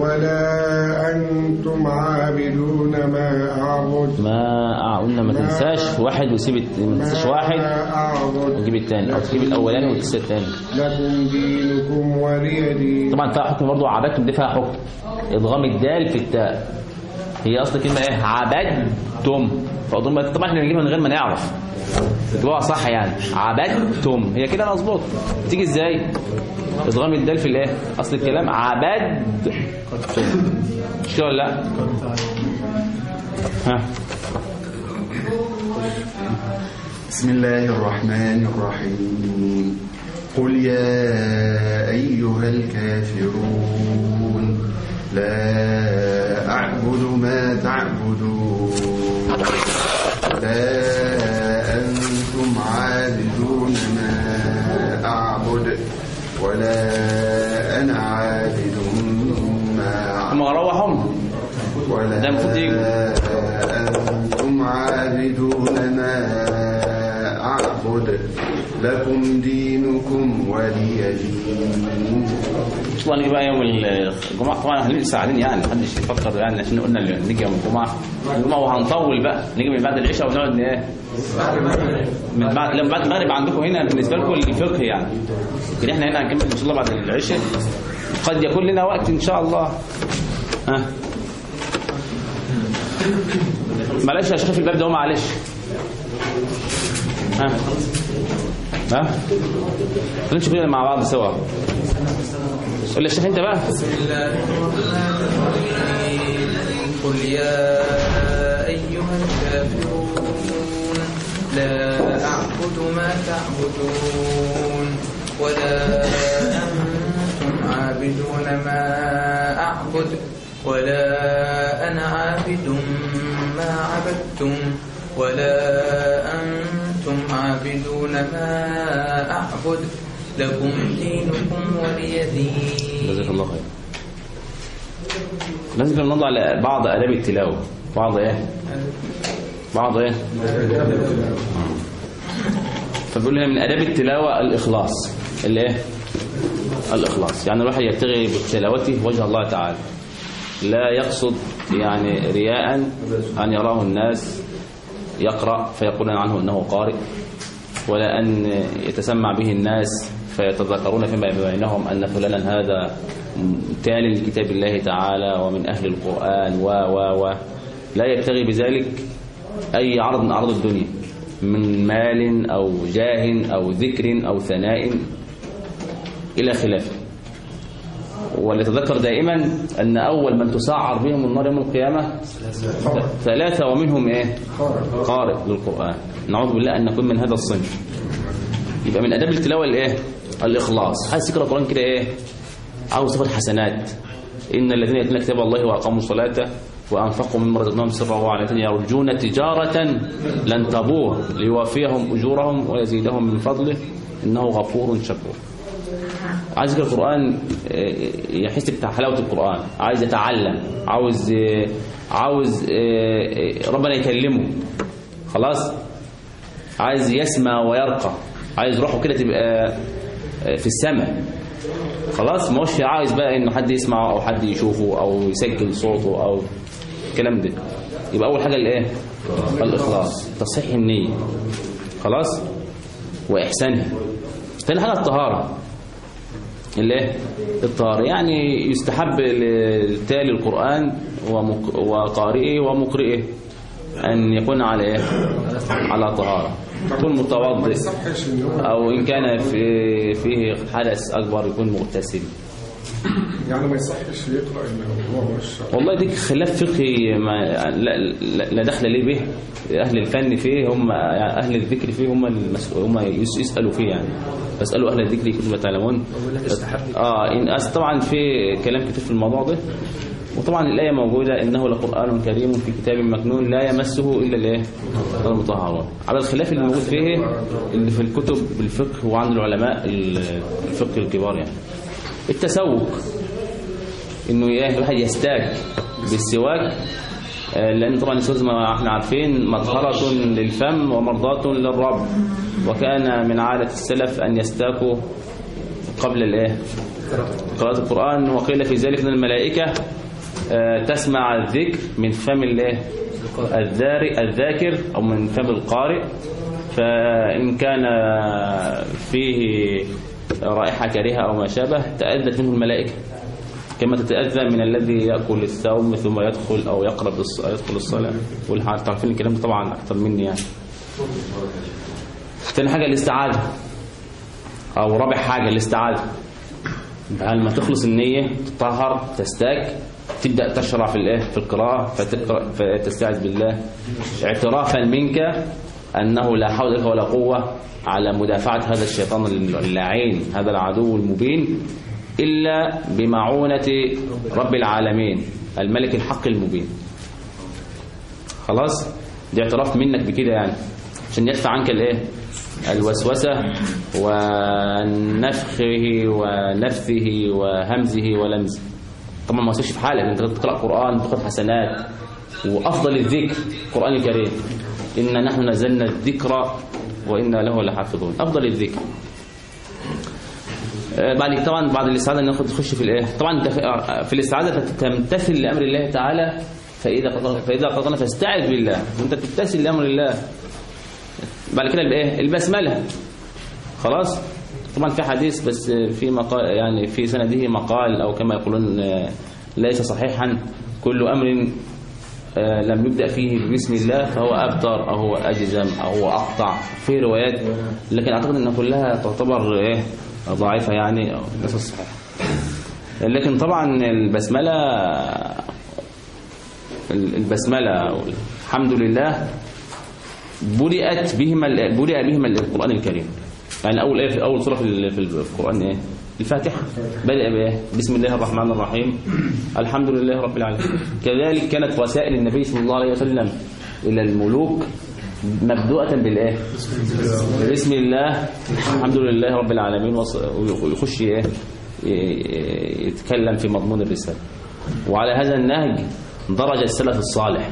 ولا أنتم عابدون ما أعبد. ما قلنا ما تنساش. واحد وسيب ما تنساش واحد. وتجيب الثاني أو تجيب الأولاني وتنسى الثاني لكم دينكم ولي دين. طبعا فيها حكم برضه عبدتم دي فيها حكم. إدغام الدال في التاء. هي اصل الكلمة إيه؟ عبدتم. فأظن طبعا إحنا بنجيبها من غير ما نعرف. تبقى صح يعني. عبدتم. هي كده مظبوط. تيجي إزاي؟ ادغام الدال في الإيه؟ أصل الكلام عبدتم. مش ولا لأ؟ ها. بسم الله الرحمن الرحيم. قل يا أيها الكافرون لا أعبد ما تعبدون. لا أنتم عابدون ما أعبد ولا أنا عابد ما هم روحهم ولا. أنتم عابدون ما أعبد. لكم دينكم ولي دين. طبعا بقى يوم الجمعة طبعا إحنا لسه قاعدين يعني محدش يفكر يعني عشان قلنا نيجي يوم الجمعة. الجمعة وهنطول بقى نيجي من بعد العشاء ونقعد إيه؟ من بعد لما بعد المغرب عندكم هنا بالنسبة لكم الفقه يعني. لكن إحنا هنا هنكمل إن شاء الله بعد العشاء. قد يكون لنا وقت إن شاء الله. ها؟ معلش يا شيخ في الباب ده معلش. ها؟ ها؟ نمشي كلنا مع بعض سوا. لي الشيخ انت بقى؟ بسم الله الرحمن الرحيم قل يا أيها الكافرون لا أعبد ما تعبدون ولا أنتم عابدون ما أعبد ولا أنا عابد ما عبدتم ولا أنتم عابدون ما أعبد لكم دينكم ولي دين. جزاك الله خير. لازم نضع على بعض آداب التلاوة. بعض إيه؟ بعض إيه؟ فبيقول لنا من آداب التلاوة الإخلاص. الايه الإخلاص. يعني الواحد يبتغي بتلاوته وجه الله تعالى. لا يقصد يعني رياء أن يراه الناس يقرأ فيقولون عنه أنه قارئ ولا أن يتسمع به الناس فيتذكرون فيما بينهم أن فلانا هذا تالي لكتاب الله تعالى ومن أهل القرآن و و و. لا يبتغي بذلك أي عرض من أعراض الدنيا من مال أو جاه أو ذكر أو ثناء إلى خلافه وليتذكر دائما أن أول من تسعر بهم النار يوم القيامة ثلاثة ومنهم إيه؟ قارئ للقرآن. نعوذ بالله أن نكون من هذا الصنف. يبقى من أداب التلاوة الإيه؟ الإخلاص. عايز تقرأ القرآن كده إيه؟ عاوز تاخد حسنات. إن الذين يتلون كتاب الله وأقاموا الصلاة وأنفقوا مما رزقناهم سرا وعلانية يرجون تجارة لن تبور ليوافيهم أجورهم ويزيدهم من فضله إنه غفور شكور. عايز يقرأ القرآن آه، يحس بحلاوة القرآن عايز يتعلم عاوز آه، عاوز آه، ربنا يكلمه. خلاص؟ عايز يسمع ويرقى عايز روحه كده تبقى في السماء. خلاص؟ مش عايز بقى انه حد يسمعه أو حد يشوفه أو يسجل صوته أو الكلام ده. يبقى أول حاجة الإيه؟ الإخلاص. تصحيح النية. خلاص؟ وإحسانها. ثاني حاجة الطهارة. الايه الطهاره يعني يستحب لتالي القرآن ومق- وقارئه ومقرئه أن يكون على إيه على طهارة. يكون متوضئ. أو إن كان في فيه حدث أكبر يكون مغتسل. يعني ما يصحش يقرأ مش والله دي خلاف فقهي ما لا, لا, دخل ليه به. أهل الفن فيه هم أهل الذكر فيه هم المسؤول هم يس- يسألوا فيه يعني. فاسالوا أهل الذكر كما تعلمون. آه إن طبعا في كلام كتير في الموضوع ده. وطبعا الآية موجودة إنه لقرآن كريم في كتاب مكنون لا يمسه إلا الإيه؟ المطهرون على الخلاف اللي موجود فيه اللي في الكتب بالفقه وعند العلماء الفقه الكبار يعني. التسوق. إنه إيه الواحد يستاك بالسواك لأن طبعا السوز ما إحنا عارفين مطهرة للفم ومرضاة للرب. وكان من عادة السلف أن يستاكوا قبل الإيه؟ قراءة القرآن. وقيل في ذلك أن الملائكة آه، تسمع الذكر من فم الإيه؟ الذاري الذاكر أو من فم القارئ. فإن كان فيه رائحة كريهة أو ما شابه تأذت منه الملائكة. كما تتأذى من الذي يأكل الثوم ثم يدخل أو يقرب يدخل الصلاة. والحال تعرفين الكلام ده طبعا أكثر مني يعني. ثاني حاجة الاستعاذة. أو رابع حاجة الاستعاذة. بعد ما تخلص النية تطهر تستاك تبدأ تشرع في الإيه؟ في القراءة فتقرأ فتستعذ بالله. اعترافا منك أنه لا حول لك ولا قوة على مدافعة هذا الشيطان اللعين هذا العدو المبين. إلا بمعونة رب العالمين الملك الحق المبين. خلاص؟ دي اعتراف منك بكده يعني. عشان يدفع عنك الإيه؟ الوسوسة ونفخه ونفثه وهمزه ولمزه. طبعا ما وصلش في حالك أنت تقرأ قرآن تاخد حسنات. وأفضل الذكر القرآن الكريم. إنا نحن نزلنا الذكر وإنا له لحافظون. أفضل الذكر. بعد طبعا بعد الاستعاذة ناخد نخش في الايه؟ طبعا آه، في الاستعاذة تمتثل لأمر الله تعالى فإذا قضى- فإذا قضينا فاستعذ بالله. وأنت تمتثل لأمر الله. بعد كده الايه البسملة. خلاص؟ طبعا في حديث بس في مقال يعني في سنده مقال أو كما يقولون آه، ليس صحيحا. كل أمر آه، لم يبدأ فيه بسم الله فهو ابتر أو هو أجزم أو هو أقطع. في روايات لكن أعتقد إن كلها تعتبر إيه؟ ضعيفة يعني. أو ليس صحيح. لكن طبعا البسملة البسملة والحمد لله بدأت بهما بدأ بهما القرآن الكريم. يعني أول إيه في أول سورة في في القرآن إيه؟ الفاتحة. بدأ بإيه؟ بسم الله الرحمن الرحيم. الحمد لله رب العالمين. كذلك كانت رسائل النبي صلى الله عليه وسلم إلى الملوك مبدوءة بالإيه؟ بسم الله. الحمد لله رب العالمين. ويخش إيه؟ يتكلم في مضمون الرسالة. وعلى هذا النهج درج السلف الصالح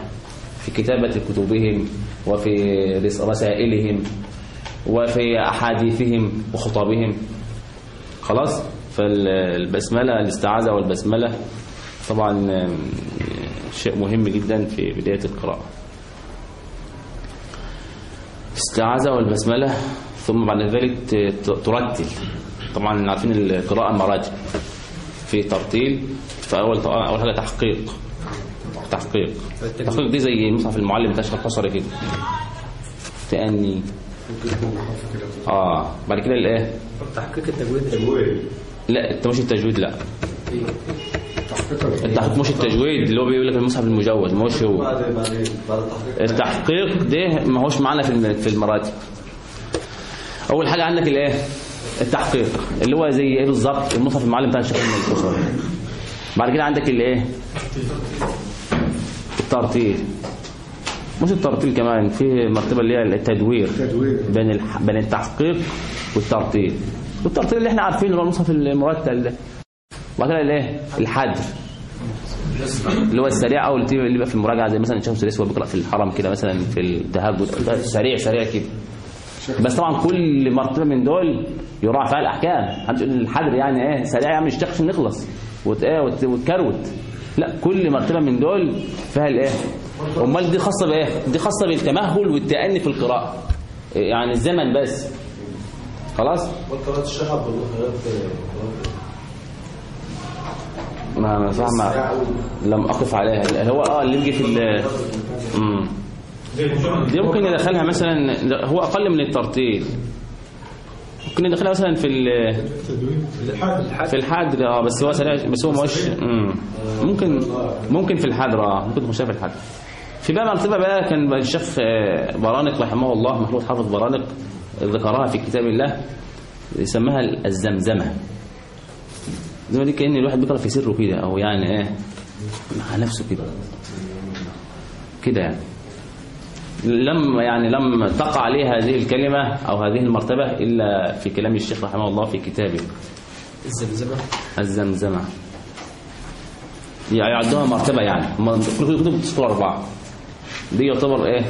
في كتابة كتبهم وفي رس- رسائلهم وفي أحاديثهم وخطابهم. خلاص؟ فالبسملة الاستعاذة والبسملة طبعا شيء مهم جدا في بداية القراءة. الاستعاذة والبسملة ثم بعد ذلك ترتل. طبعا عارفين القراءة مراجع في ترتيل فأول أول حاجة تحقيق. تحقيق. التحقيق دي زي مصحف المعلم بتاع الحصري كده. تأني. آه بعد كده الإيه؟ تحقيق التجويد. لا انت مش التجويد لا. التحقيق مش التجويد اللي هو بيقول لك المصحف المجود مش هو. التحقيق ده ما هوش معانا في في المراتب. أول حاجة عندك الإيه؟ التحقيق اللي هو زي إيه بالظبط؟ المصحف المعلم بتاع الشيخ الحصري بعد كده عندك الإيه؟ الترتيل. مش الترتيل كمان في مرتبة اللي هي التدوير بين. بين التحقيق والترتيل. والترتيل اللي إحنا عارفينه هو المصحف المرتل ده. وبعد كده الإيه؟ الحذر اللي هو السريع أو اللي بيبقى في المراجعة زي مثلا الشيخ سليس وهو بيقرا في الحرم كده مثلا في التهجد سريع سريع كده. بس طبعا كل مرتبة من دول يراعى فيها الأحكام. محدش يقول الحذر يعني إيه؟ سريع يعني مش تخش نخلص إيه وت- وتكروت. لا كل مرتبة من دول فيها الايه أمال دي خاصة بإيه؟ دي خاصة بالتمهل والتأني في القراءة. يعني الزمن بس. خلاص؟ الله ما ما صح ما لم اقف عليها. هو آه اللي يجي في دي ممكن يدخلها مثلا هو أقل من الترتيل. ممكن يدخلها مثلا في في الحدر آه بس هو سريع بس هو مش مم. ممكن ممكن في الحدر آه ممكن تخشها في الحدر. في بقى مرتبه بقى كان الشيخ آه، برانق رحمه الله محمود حافظ برانق ذكرها في كتاب الله يسميها الزمزمة. زي دي كأن الواحد بيقرأ في سره كده أو يعني إيه مع نفسه كده. كده يعني. لم يعني لم تقع عليه هذه الكلمة أو هذه المرتبة إلا في كلام الشيخ رحمه الله في كتابه. الزمزمة. الزمزمة. يعدوها مرتبة يعني. كل كتب بتذكر أربعة. دي يعتبر إيه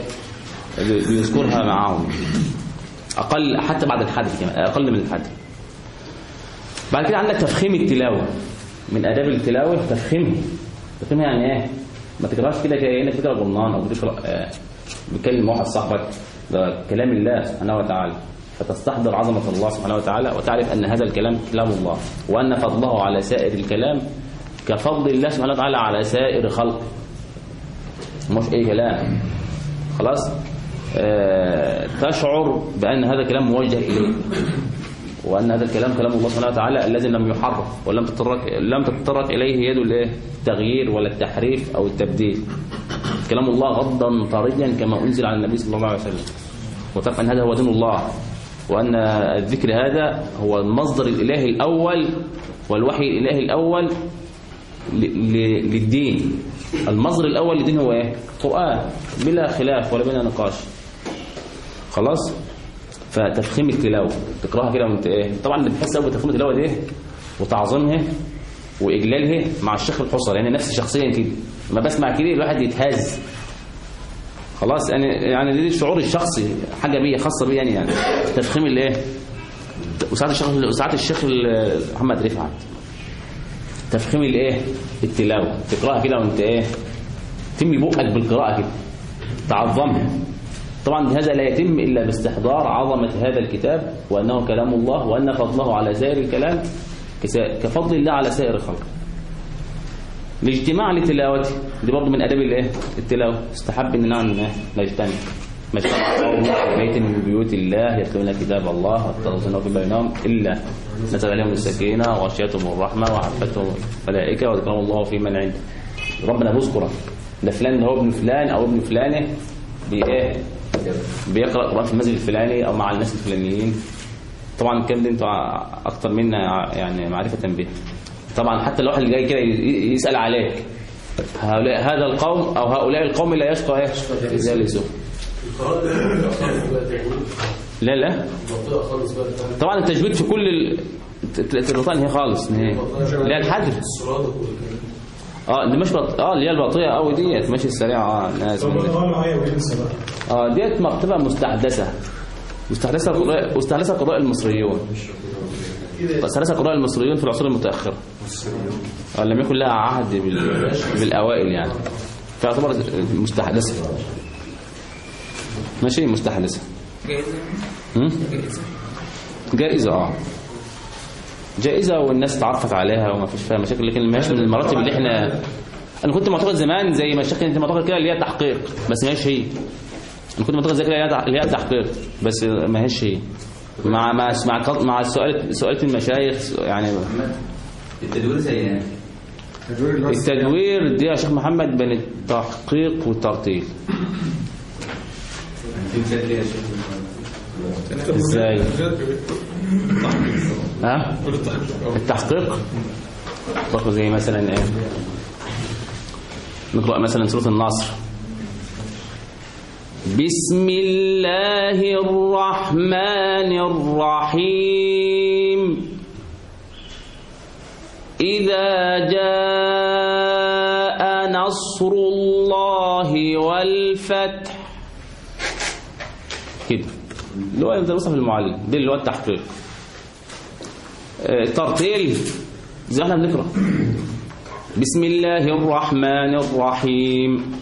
بي- بيذكرها معاهم. أقل حتى بعد الحدث كمان أقل من الحدث. بعد كده عندك تفخيم التلاوة. من آداب التلاوة تفخيمها تفخيمها يعني إيه؟ ما تقراش كده كأنك بتقرأ جرنان أو بتقرأ آه، بتكلم واحد صاحبك. ده كلام الله سبحانه وتعالى. فتستحضر عظمة الله سبحانه وتعالى وتعرف أن هذا الكلام كلام الله. وأن فضله على سائر الكلام كفضل الله سبحانه وتعالى على سائر خلقه. مش أي كلام. خلاص؟ آه، تشعر بأن هذا كلام موجه إليك. وأن هذا الكلام كلام الله سبحانه وتعالى الذي لم يحرف ولم تتطرق لم تتطرق إليه يد الايه التغيير ولا التحريف أو التبديل. كلام الله غضا طريا كما أنزل على النبي صلى الله عليه وسلم. وتعرف أن هذا هو دين الله. وأن الذكر هذا هو المصدر الإلهي الأول والوحي الإلهي الأول للدين. المصدر الأول للدين هو إيه؟ القرآن بلا خلاف ولا بلا نقاش. خلاص؟ فتفخيم التلاوة تقراها كده وانت إيه؟ طبعا بتحس قوي بتفخيم التلاوة دي وتعظيمها وإجلالها مع الشيخ الحصري يعني نفس شخصيا كده. لما بسمع كده الواحد يتهز. خلاص يعني يعني دي الشعور الشخصي حاجة بيا خاصة بيا يعني يعني. تفخيم الايه وساعات الشيخ وساعات الشيخ ال- محمد رفعت. تفخيم الايه التلاوة. تقراها كده وانت إيه؟ تمي بقك بالقراءة كده. تعظمها. طبعا هذا لا يتم إلا باستحضار عظمة هذا الكتاب وأنه كلام الله وأن فضله على سائر الكلام كفضل الله على سائر خلقه الاجتماع لتلاوته دي برضه من آداب الإيه؟ التلاوة. استحب إن نعم نجتمع في بيت من بيوت الله يتلون كتاب الله ويتخذونه في بينهم إلا نزل عليهم السكينة وغشيتهم الرحمة وحفتهم الملائكة وذكرهم الله في من عنده ربنا بيذكرك ده فلان هو ابن فلان أو ابن فلانة بإيه؟ بيقرأ قرآن في المسجد الفلاني أو مع الناس الفلانيين. طبعا الكلام ده أنتوا أكتر منا يعني معرفة به طبعا حتى الواحد اللي جاي كده ي- يسأل عليك. هؤلاء هذا القوم أو هؤلاء القوم لا يشقى إيه جالسوا لا لا طبعا التجويد في كل ال- الت- الرطان هي خالص لا والكلام آه دي مش بط... آه اللي هي البطيئة قوي ديت. ماشي السريعة. آه ناس طب من دي. الغالب معايا وينسى بقى آه ديت مكتبة مستحدثة. مستحدثة القراء مستحدثة القراء المصريون. مستحدثة القراء المصريون في العصور المتأخرة. آه لم يكن لها عهد بال... بالأوائل يعني. فيعتبر مستحدثة. ماشي مستحدثة. هم؟ جائزة آه. جائزة والناس تعرفت عليها وما فيش فيها مشاكل لكن ماهيش من المراتب اللي إحنا أنا كنت معتقد زمان زي ما الشيخ انت معتقد كده اللي هي تحقيق بس ما هيش هي. أنا كنت معتقد زي كده اللي هي تح- اللي هي تحقيق بس ما هيش هي. مع مع مع مع سؤال سؤالة المشايخ يعني التدوير زي إيه؟ التدوير دي يا شيخ محمد بين التحقيق والترتيل إزاي؟ ها؟ التحقيق؟ تاخد زي مثلا إيه؟ نقرأ مثلا سورة النصر. بسم الله الرحمن الرحيم. إذا جاء نصر الله والفتح كده اللي هو زي وصف المعلم ده اللي هو التحقيق. آه، الترتيل زي إحنا بنقرأ. بسم الله الرحمن الرحيم.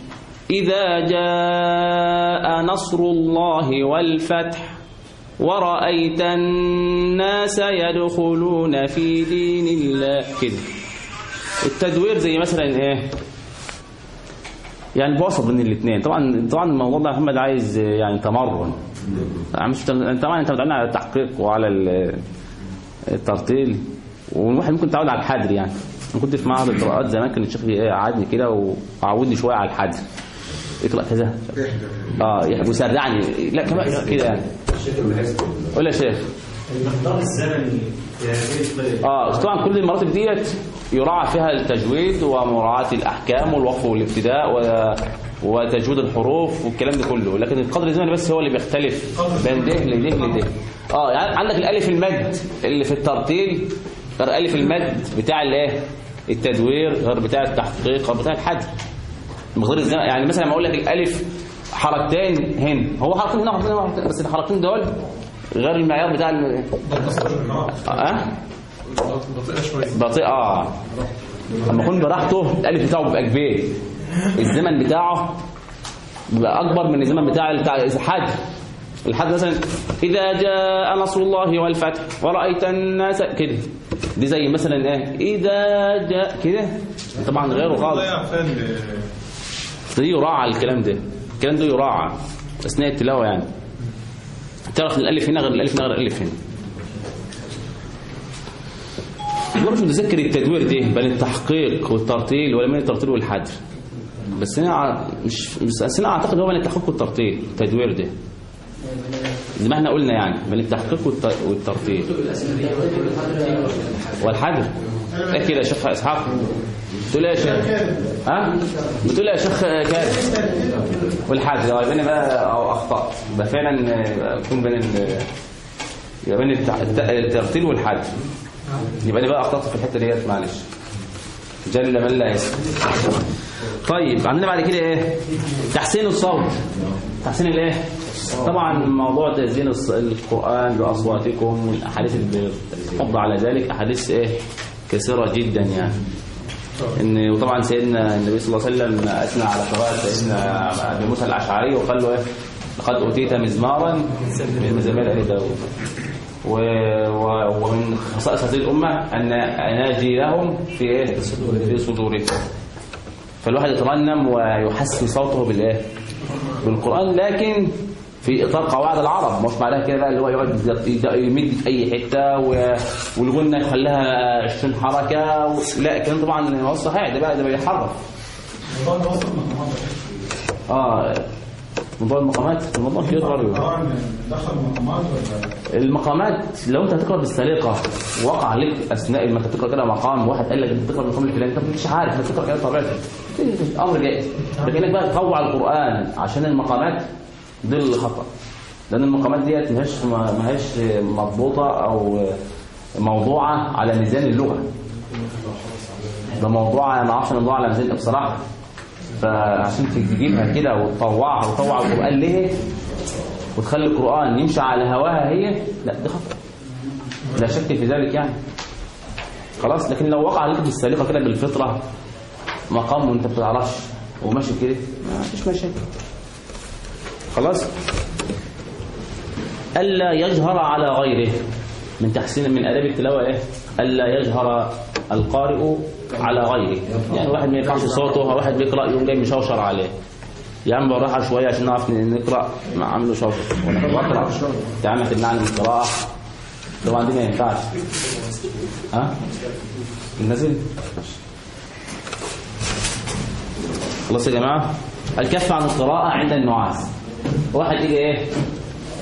إذا جاء نصر الله والفتح ورأيت الناس يدخلون في دين الله. كده. التدوير زي مثلا إيه؟ يعني بوسط بين الاثنين طبعا طبعا الموضوع ده محمد عايز يعني تمرن. مش طبعا انت متعود على التحقيق وعلى ال- الترتيل والواحد ممكن يتعود على الحدر يعني. أنا كنت في معهد القراءات زمان كان الشيخ إيه قعدني كده وعودني شوية على الحدر. اقرأ كذا. آه يعني وسرعني لا كمان كده يعني. قول يا شيخ. المقدار الزمني آه طبعا كل المراتب ديت يراعى فيها التجويد ومراعاة الأحكام والوقف والابتداء و... وتجويد الحروف والكلام ده كله. لكن القدر الزمني بس هو اللي بيختلف بين ده لده لده. آه يعني عندك الألف المد اللي في الترتيل غير ألف المد بتاع الايه؟ التدوير غير بتاع التحقيق غير بتاع الحذف مقدار الزمن يعني مثلا لما أقول لك الألف حركتين هنا هو حركتين هنا بس الحركتين دول غير المعيار بتاع ال... آه؟ بطيئة شوية. بطيء آه. لما يكون براحته الألف بتاعه بيبقى كبير. الزمن بتاعه بيبقى أكبر من الزمن بتاع الحد الحد مثلا إذا جاء نصر الله والفتح ورأيت الناس كده. دي زي مثلا إيه؟ إذا جاء كده. طبعا غيره خالص. دي يراعى الكلام ده. الكلام ده يراعى. أثناء التلاوة يعني. تعرف الألف هنا غير الألف هنا غير الألف هنا. مش متذكر التدوير ده بل التحقيق والترتيل ولا من الترتيل والحذف. بس أنا مش بس أنا أعتقد هو بين التحقيق والترتيل التدوير ده. زي ما إحنا قلنا يعني بين التحقيق والت- والترتيل. والحذف إيه كده يا شيخ إسحاق؟ بتقول إيه يا شيخ؟ ها؟ بتقول إيه يا شيخ كاذب والحذف آه يبقى أنا بقى أخطأت. يبقى فعلا يكون بين يبقى بين الت- الت- الترتيل والحذف يبقى أنا بقى أخطأت في الحتة ديت معلش. جل من لا يسمع. طيب عندنا بعد كده إيه؟ تحسين الصوت. تحسين الإيه؟ طبعا موضوع تزيين القرآن بأصواتكم والأحاديث اللي بتحض على ذلك أحاديث إيه؟ كثيرة جدا يعني. إن وطبعا سيدنا النبي صلى الله عليه وسلم أثنى على قراءه سيدنا أبي موسى الأشعري وقال له إيه؟ لقد أوتيت مزمارا من مزامير ال داوود ومن خصائص هذه الأمة أن أناجي لهم في إيه؟ في صدورهم. فالواحد يترنم ويحسن صوته بالإيه؟ بالقرآن. لكن في إطار قواعد العرب مش معناها كده بقى اللي هو يقعد يمد في أي حتة والغنة يخليها 20 حركة و... لا الكلام طبعا هو صحيح ده بقى ده بيحرف. آه. موضوع المقامات؟ الموضوع كبير برضه. دخل مقامات ولا؟ المقامات لو انت هتقرأ بالسليقة وقع عليك أثناء ما انت بتقرا كده مقام واحد قال لك أنت بتقرأ المقام الفلاني انت مش عارف انت بتقرأ كده طبيعتك أمر جائز. لكنك بقى تطوع القرآن عشان المقامات دي اللي خطا لأن المقامات ديت ماهيش ماهيش مضبوطة أو موضوعة على ميزان اللغة. ده موضوع ما أعرفش موضوع على ميزان بصراحة. فعشان تجيبها كده وتطوعها وتطوع القرآن ليه؟ وتخلي القرآن يمشي على هواها هي؟ لا ده خطأ. لا شك في ذلك يعني. خلاص لكن لو وقع عليك بالسالقة كده بالفطرة مقام وانت ما بتعرفش وماشي كده ما فيش مشاكل. خلاص؟ ألا يجهر على غيره. من تحسين من آداب التلاوة إيه؟ ألا يجهر القارئ على غيره. يعني واحد ما ينفعش صوته واحد بيقرأ يوم جاي مشوشر عليه. يا عم بالراحة شوية عشان نعرف نقرأ ما عامله شوشر ولا بقرأ تعالى تمنعني من القراءة. طبعا دي ما ينفعش. ها؟ النازل خلاص يا جماعة. الكف عن القراءة عند النعاس. واحد يجي إيه؟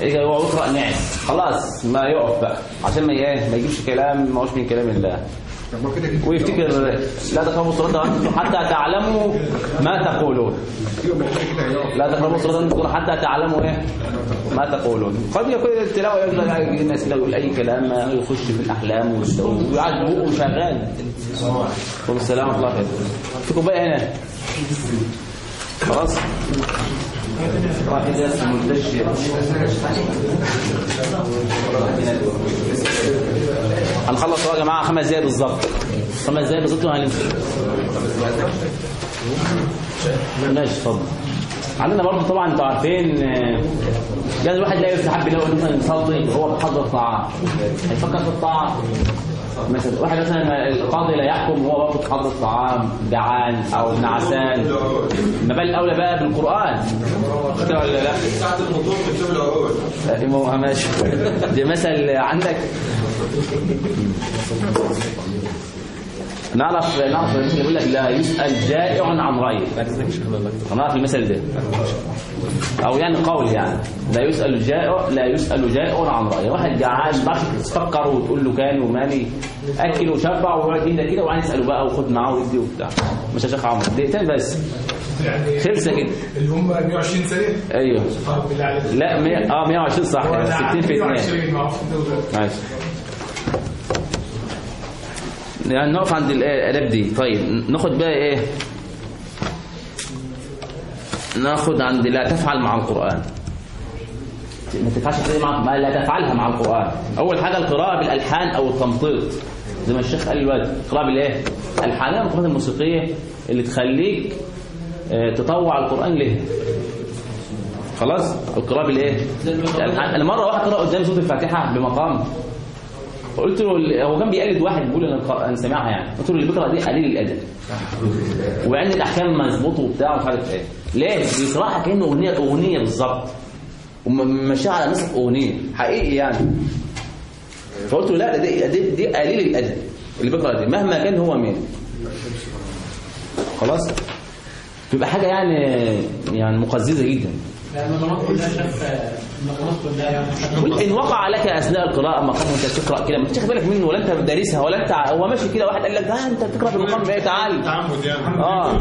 يجي هو يقرأ نعس خلاص ما يقف بقى. عشان ما إيه؟ ما يجيبش كلام ما هوش من كلام الله. ويفتكر لا تقربوا الصلاة حتى تعلموا ما تقولون. لا تقربوا الصلاة حتى تعلموا إيه؟ ما تقولون. قد يكون التلاوة يقول الناس يقول أي كلام يخش في الأحلام ويقعد بقه شغال. والسلام ورحمة الله خير في كوباية هنا؟ خلاص. واحد اسمه منتشر. هنخلص يا جماعة خمس دقايق بالظبط. خمس دقايق بالظبط وهنمشي ماشي اتفضل. عندنا برضه طبعا أنتوا عارفين آه، جاز الواحد لا يستحب له مثلا يصلي وهو بيحضر طعام هيفكر في الطعام مثلا واحد مثلا القاضي لا يحكم وهو برضه بيحضر طعام جعان أو نعسان ما بال الأولى بقى بالقرآن. كده ولا لا؟ ساعة الموضوع بتكتب العقول ماشي. دي مثل عندك. نعرف نعرف يقول لك لا يسأل جائع عن غيره. نعرف المثل ده. أو يعني قول يعني. لا يسأل جائع لا يسأل جائع عن رأيه. واحد جعان ما تفكر وتقول له كان ومالي اكل وشبع ويقعد كده كده وعايز يسأله بقى وخد معاه ويدي وبتاع. مش يا شيخ عمرو دقيقتين بس. يعني خلصة كده. اللي هم 120 سنة؟ أيوه. لا 100 آه 120 صح. ولا 60 في 2 120 ما أعرفش الدولة. ماشي. يعني نقف عند الآية- الآلات دي. طيب ناخد بقى إيه؟ ناخد عند لا تفعل مع القرآن. ما تنفعش مع ما لا تفعلها مع القرآن. أول حاجة القراءة بالألحان أو التمطيط. زي ما الشيخ قال دلوقتي القراءة بالإيه؟ الألحان القراءات الموسيقية اللي تخليك آه، تطوع القرآن له خلاص؟ القراءة بالإيه؟ أنا مرة واحد قرأ قدامي سورة الفاتحة بمقام. قلت له هو كان بيقلد واحد بيقول أنا أنا سامعها يعني. قلت له اللي بيقرا دي قليل الأدب. وبعدين الأحكام مظبوطة وبتاع ومش عارف إيه. ليه؟ بيقراها كأنه أغنية أغنية بالظبط وماشيه على مسك اغنيه حقيقي يعني. فقلت له لا ده دي, دي, دي قليل الأدب اللي بيقرأ دي. مهما كان هو مين. خلاص؟ تبقى حاجة يعني يعني مقززة جدا. المقامات كلها شاف المقامات كلها يعني إن وقع لك أثناء القراءة مقام وانت تقرأ كده. ما تاخد بالك منه ولا أنت دارسها ولا انت هو ماشي كده. واحد قال لك ده أنت بتقرأ في المقام. إيه تعال. تعمد يعني. آه.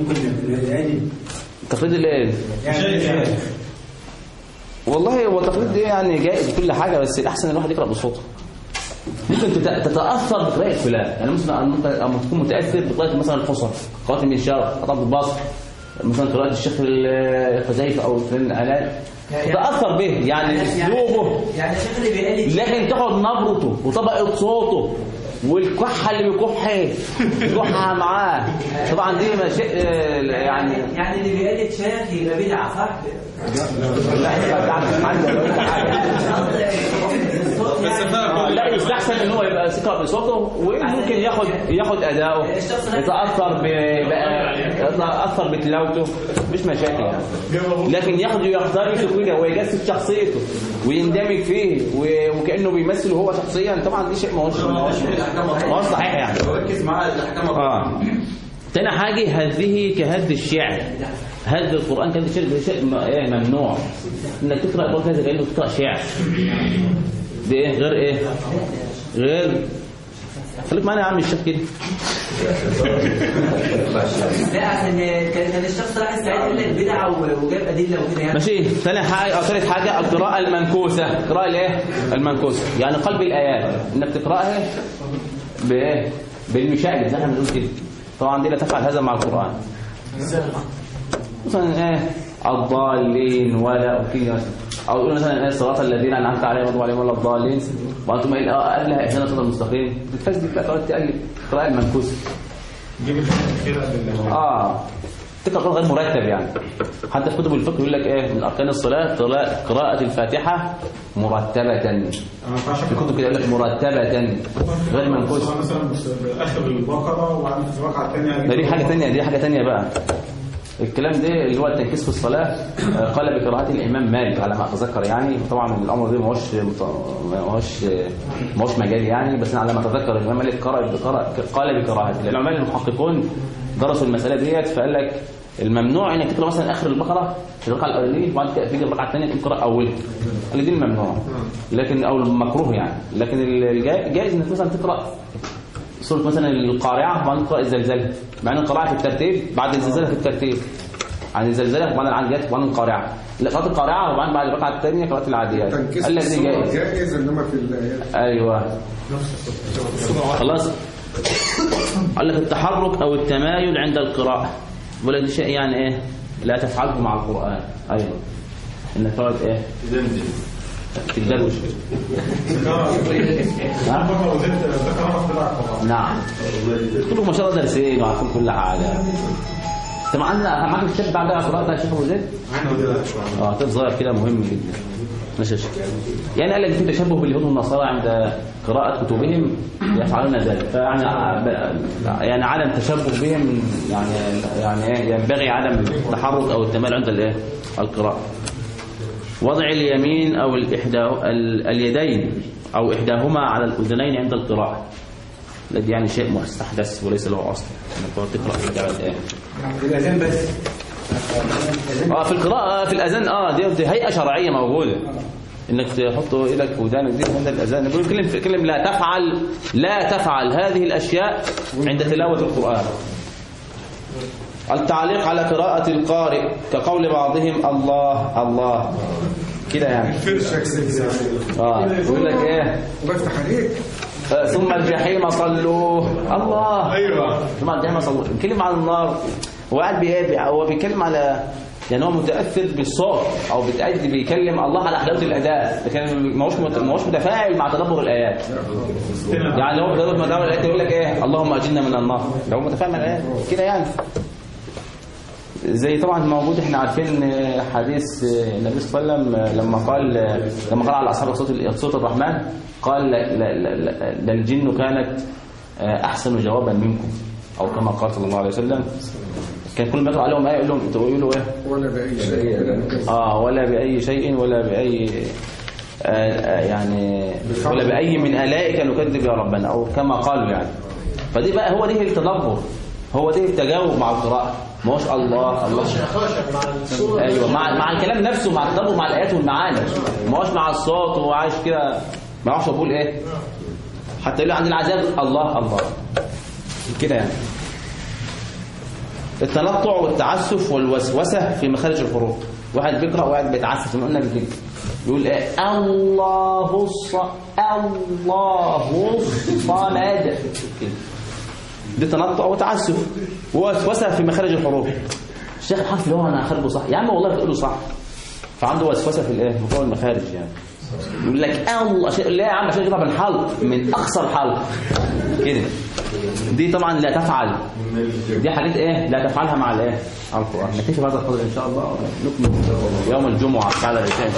ممكن الآية تقليد الايه والله هو التقليد ده يعني جائز كل حاجة بس الأحسن الواحد يقرأ بصوته. ممكن تت- تتأثر بقراءه فلان. يعني مثلا أما تكون متأثر بقراءه مثلا الحصن قراءة المنشار قراءة البصر مثلا قراءة الشيخ الخزيفه أو فلان الالات تتأثر به يعني أسلوبه. يعني الشيخ اللي بيقلد لكن تاخد نبرته وطبقة صوته. والكحه اللي بيكحها يكحها معاه طبعا دي آه، يعني يعني اللي بيقلد شيخ يبقى بدعه صح؟ لا يستحسن إن هو يبقى ثقة بصوته وممكن ياخد ياخد أداؤه. يتأثر يتأثر بتلاوته. مش مشاكل. يعني لكن ياخد يختار كده ويجسد شخصيته ويندمج فيه وكأنه بيمثل هو شخصيا. طبعا دي شيء ما هوش ما هوش ما هوش صحيح يعني. ركز معاه الأحكام آه. تاني حاجة هذه كهد الشعر. هد القرآن كهد الشعر ده شيء م- إيه ممنوع. إنك تقرأ القرآن كأنه تقرأ شعر. دي إيه؟ غير إيه؟ غير خليك معانا يا عم الشيخ كده. لا عشان كان الشخص راح بدعه و- وجاب ادله وكده يعني ماشي. ثاني حاجة أو ثالث حاجة القراءة المنكوسة. القراءة الايه المنكوسة. يعني قلب الآيات. إنك تقرأها بإيه؟ بالمشاهد زي ما بنقول كده. طبعا دي لا تفعل هذا مع القرآن. مثلا إيه؟ الضالين ولا مثلا أو تقول مثلا إيه الصراط الذين أنعمت عليهم غضب عليهم ولا الضالين. وأنتم إيه آه قبلها اهدنا الصراط المستقيم. بتفاز دي بقى تقعد تقلب قراءه المنكوسه جيب آه. تقرا قرآن غير مرتب يعني. حتى في كتب الفقه يقول لك إيه من أركان الصلاة قراءة- قراءة الفاتحة مرتبة. في كتب كده يقول لك مرتبة غير منكوسه مثلا اخر البقرة وبعدين في الركعه الثانية دي حاجة تانية دي حاجة تانية بقى. الكلام ده اللي هو التنكيس في الصلاة آه، قال بقراءة الإمام مالك على ما أتذكر يعني طبعا الأمر ده ما هوش ما هوش مجالي يعني بس أنا على ما أتذكر الإمام مالك قرأ قال بقراءة. العلماء المحققون درسوا المسألة ديت فقال لك الممنوع إنك تقرأ مثلا آخر البقرة في الركعة الأولانية وبعد كده تيجي الركعة الثانية تقرأ أولها. قال لي دي الممنوع. لكن أو المكروه يعني. لكن الجائز إنك مثلا تقرأ سورة مثلا القارعة وبعدين تقرأ الزلزلة. مع ان القارعة في الترتيب بعد الزلزلة في الترتيب. عن الزلزلة وبعدين العاديات وبعدين القارعة لا قراءة القارعة وبعدين بعد الركعة الثانية قراءة العاديات تنكيس قال لك دي الصورة جائز جائز إنما في الايات أيوه. خلاص. قال لك التحرك أو التمايل عند القراءة. بقول لك دي شيء يعني إيه؟ لا تفعله مع القرآن. أيوه. إنك تقعد إيه؟ تدروش ها؟ نعم. كلكم ما شاء الله دارسين وعارفين كل حاجة. انت معانا معاك الكتاب بعد قراءة يا شيخ أبو زيد؟ آه كتاب صغير كده مهم جدا. ماشي يعني قال لك في تشبه باليهود والنصارى عند قراءة كتبهم يفعلون ذلك. فيعني يعني عدم تشبه بهم يعني يعني إيه؟ ينبغي عدم التحرك أو التمال عند الإيه؟ القراءة. وضع اليمين ال- اليدين أو إحداهما على الأذنين عند القراءة. الذي يعني شيء مستحدث وليس له أصل. انك تقعد تقرا في الايه الأذان بس آه في القراءة في الأذان آه دي, دي هيئة شرعية موجودة. إنك تحط إيدك في ودانك دي عند الأذان. يقول كلم لا تفعل لا تفعل هذه الأشياء عند تلاوة القرآن. التعليق على قراءة القارئ كقول بعضهم الله الله كده يعني آه يقول لك إيه وبفتح عليك آه، ثم الجحيم صلوه الله أيوه ثم الجحيم صلوه بيتكلم عن النار هو قاعد بي- هو بيتكلم على يعني هو متاثر بالصوت أو بتأدي بيكلم الله على حلاوه الاداء لكن ما هوش مت- ما هوش متفاعل مع تدبر الايات يعني هو تدبر الايات يقول لك إيه اللهم اجرنا من النار لو متفاعل مع الايات كده يعني زي طبعا موجود إحنا عارفين حديث النبي صلى الله عليه وسلم لما قال لما قال على أصحاب صوت صوت الرحمن قال لا الجن كانت أحسن جوابا منكم أو كما قال صلى الله عليه وسلم. كان كل ما يقرأ عليهم آية يقول لهم تقولوا له إيه؟ ولا بأي شيء. آه ولا بأي شيء ولا بأي آه آه يعني ولا بأي من الائك نكذب يا ربنا أو كما قالوا يعني. فدي بقى هو ده التدبر هو ده التجاوب مع القراءة. ما هوش الله الله. أيوه مع مع الكلام نفسه مع التدبر مع الآيات والمعاني. ما هوش مع الصوت وعايش كده. ما أعرفش أقول إيه. حتى يقول عند العذاب الله الله. كده يعني. التنطع والتعسف والوسوسة في مخارج الحروف واحد بيقرأ وواحد بيتعسف. زي ما قلنا كده يقول إيه؟ الله الص الله الصمد. كده ده تنطع وتعسف ووسوسه في مخارج الحروف الشيخ الحرف اللي هو أنا خارجه صح. يا عم والله بتقوله صح. فعنده وسوسة في الإيه؟ مكون المخارج يعني. يقول لك الله شيء لا يا عم عشان يجيبها من حلق من أقصى الحلق. كده. دي طبعا لا تفعل. دي حاجات إيه؟ لا تفعلها مع الإيه؟ على القرآن. نكتفي بهذا القدر إن شاء الله. نكمل يوم الجمعة بعد العشاء.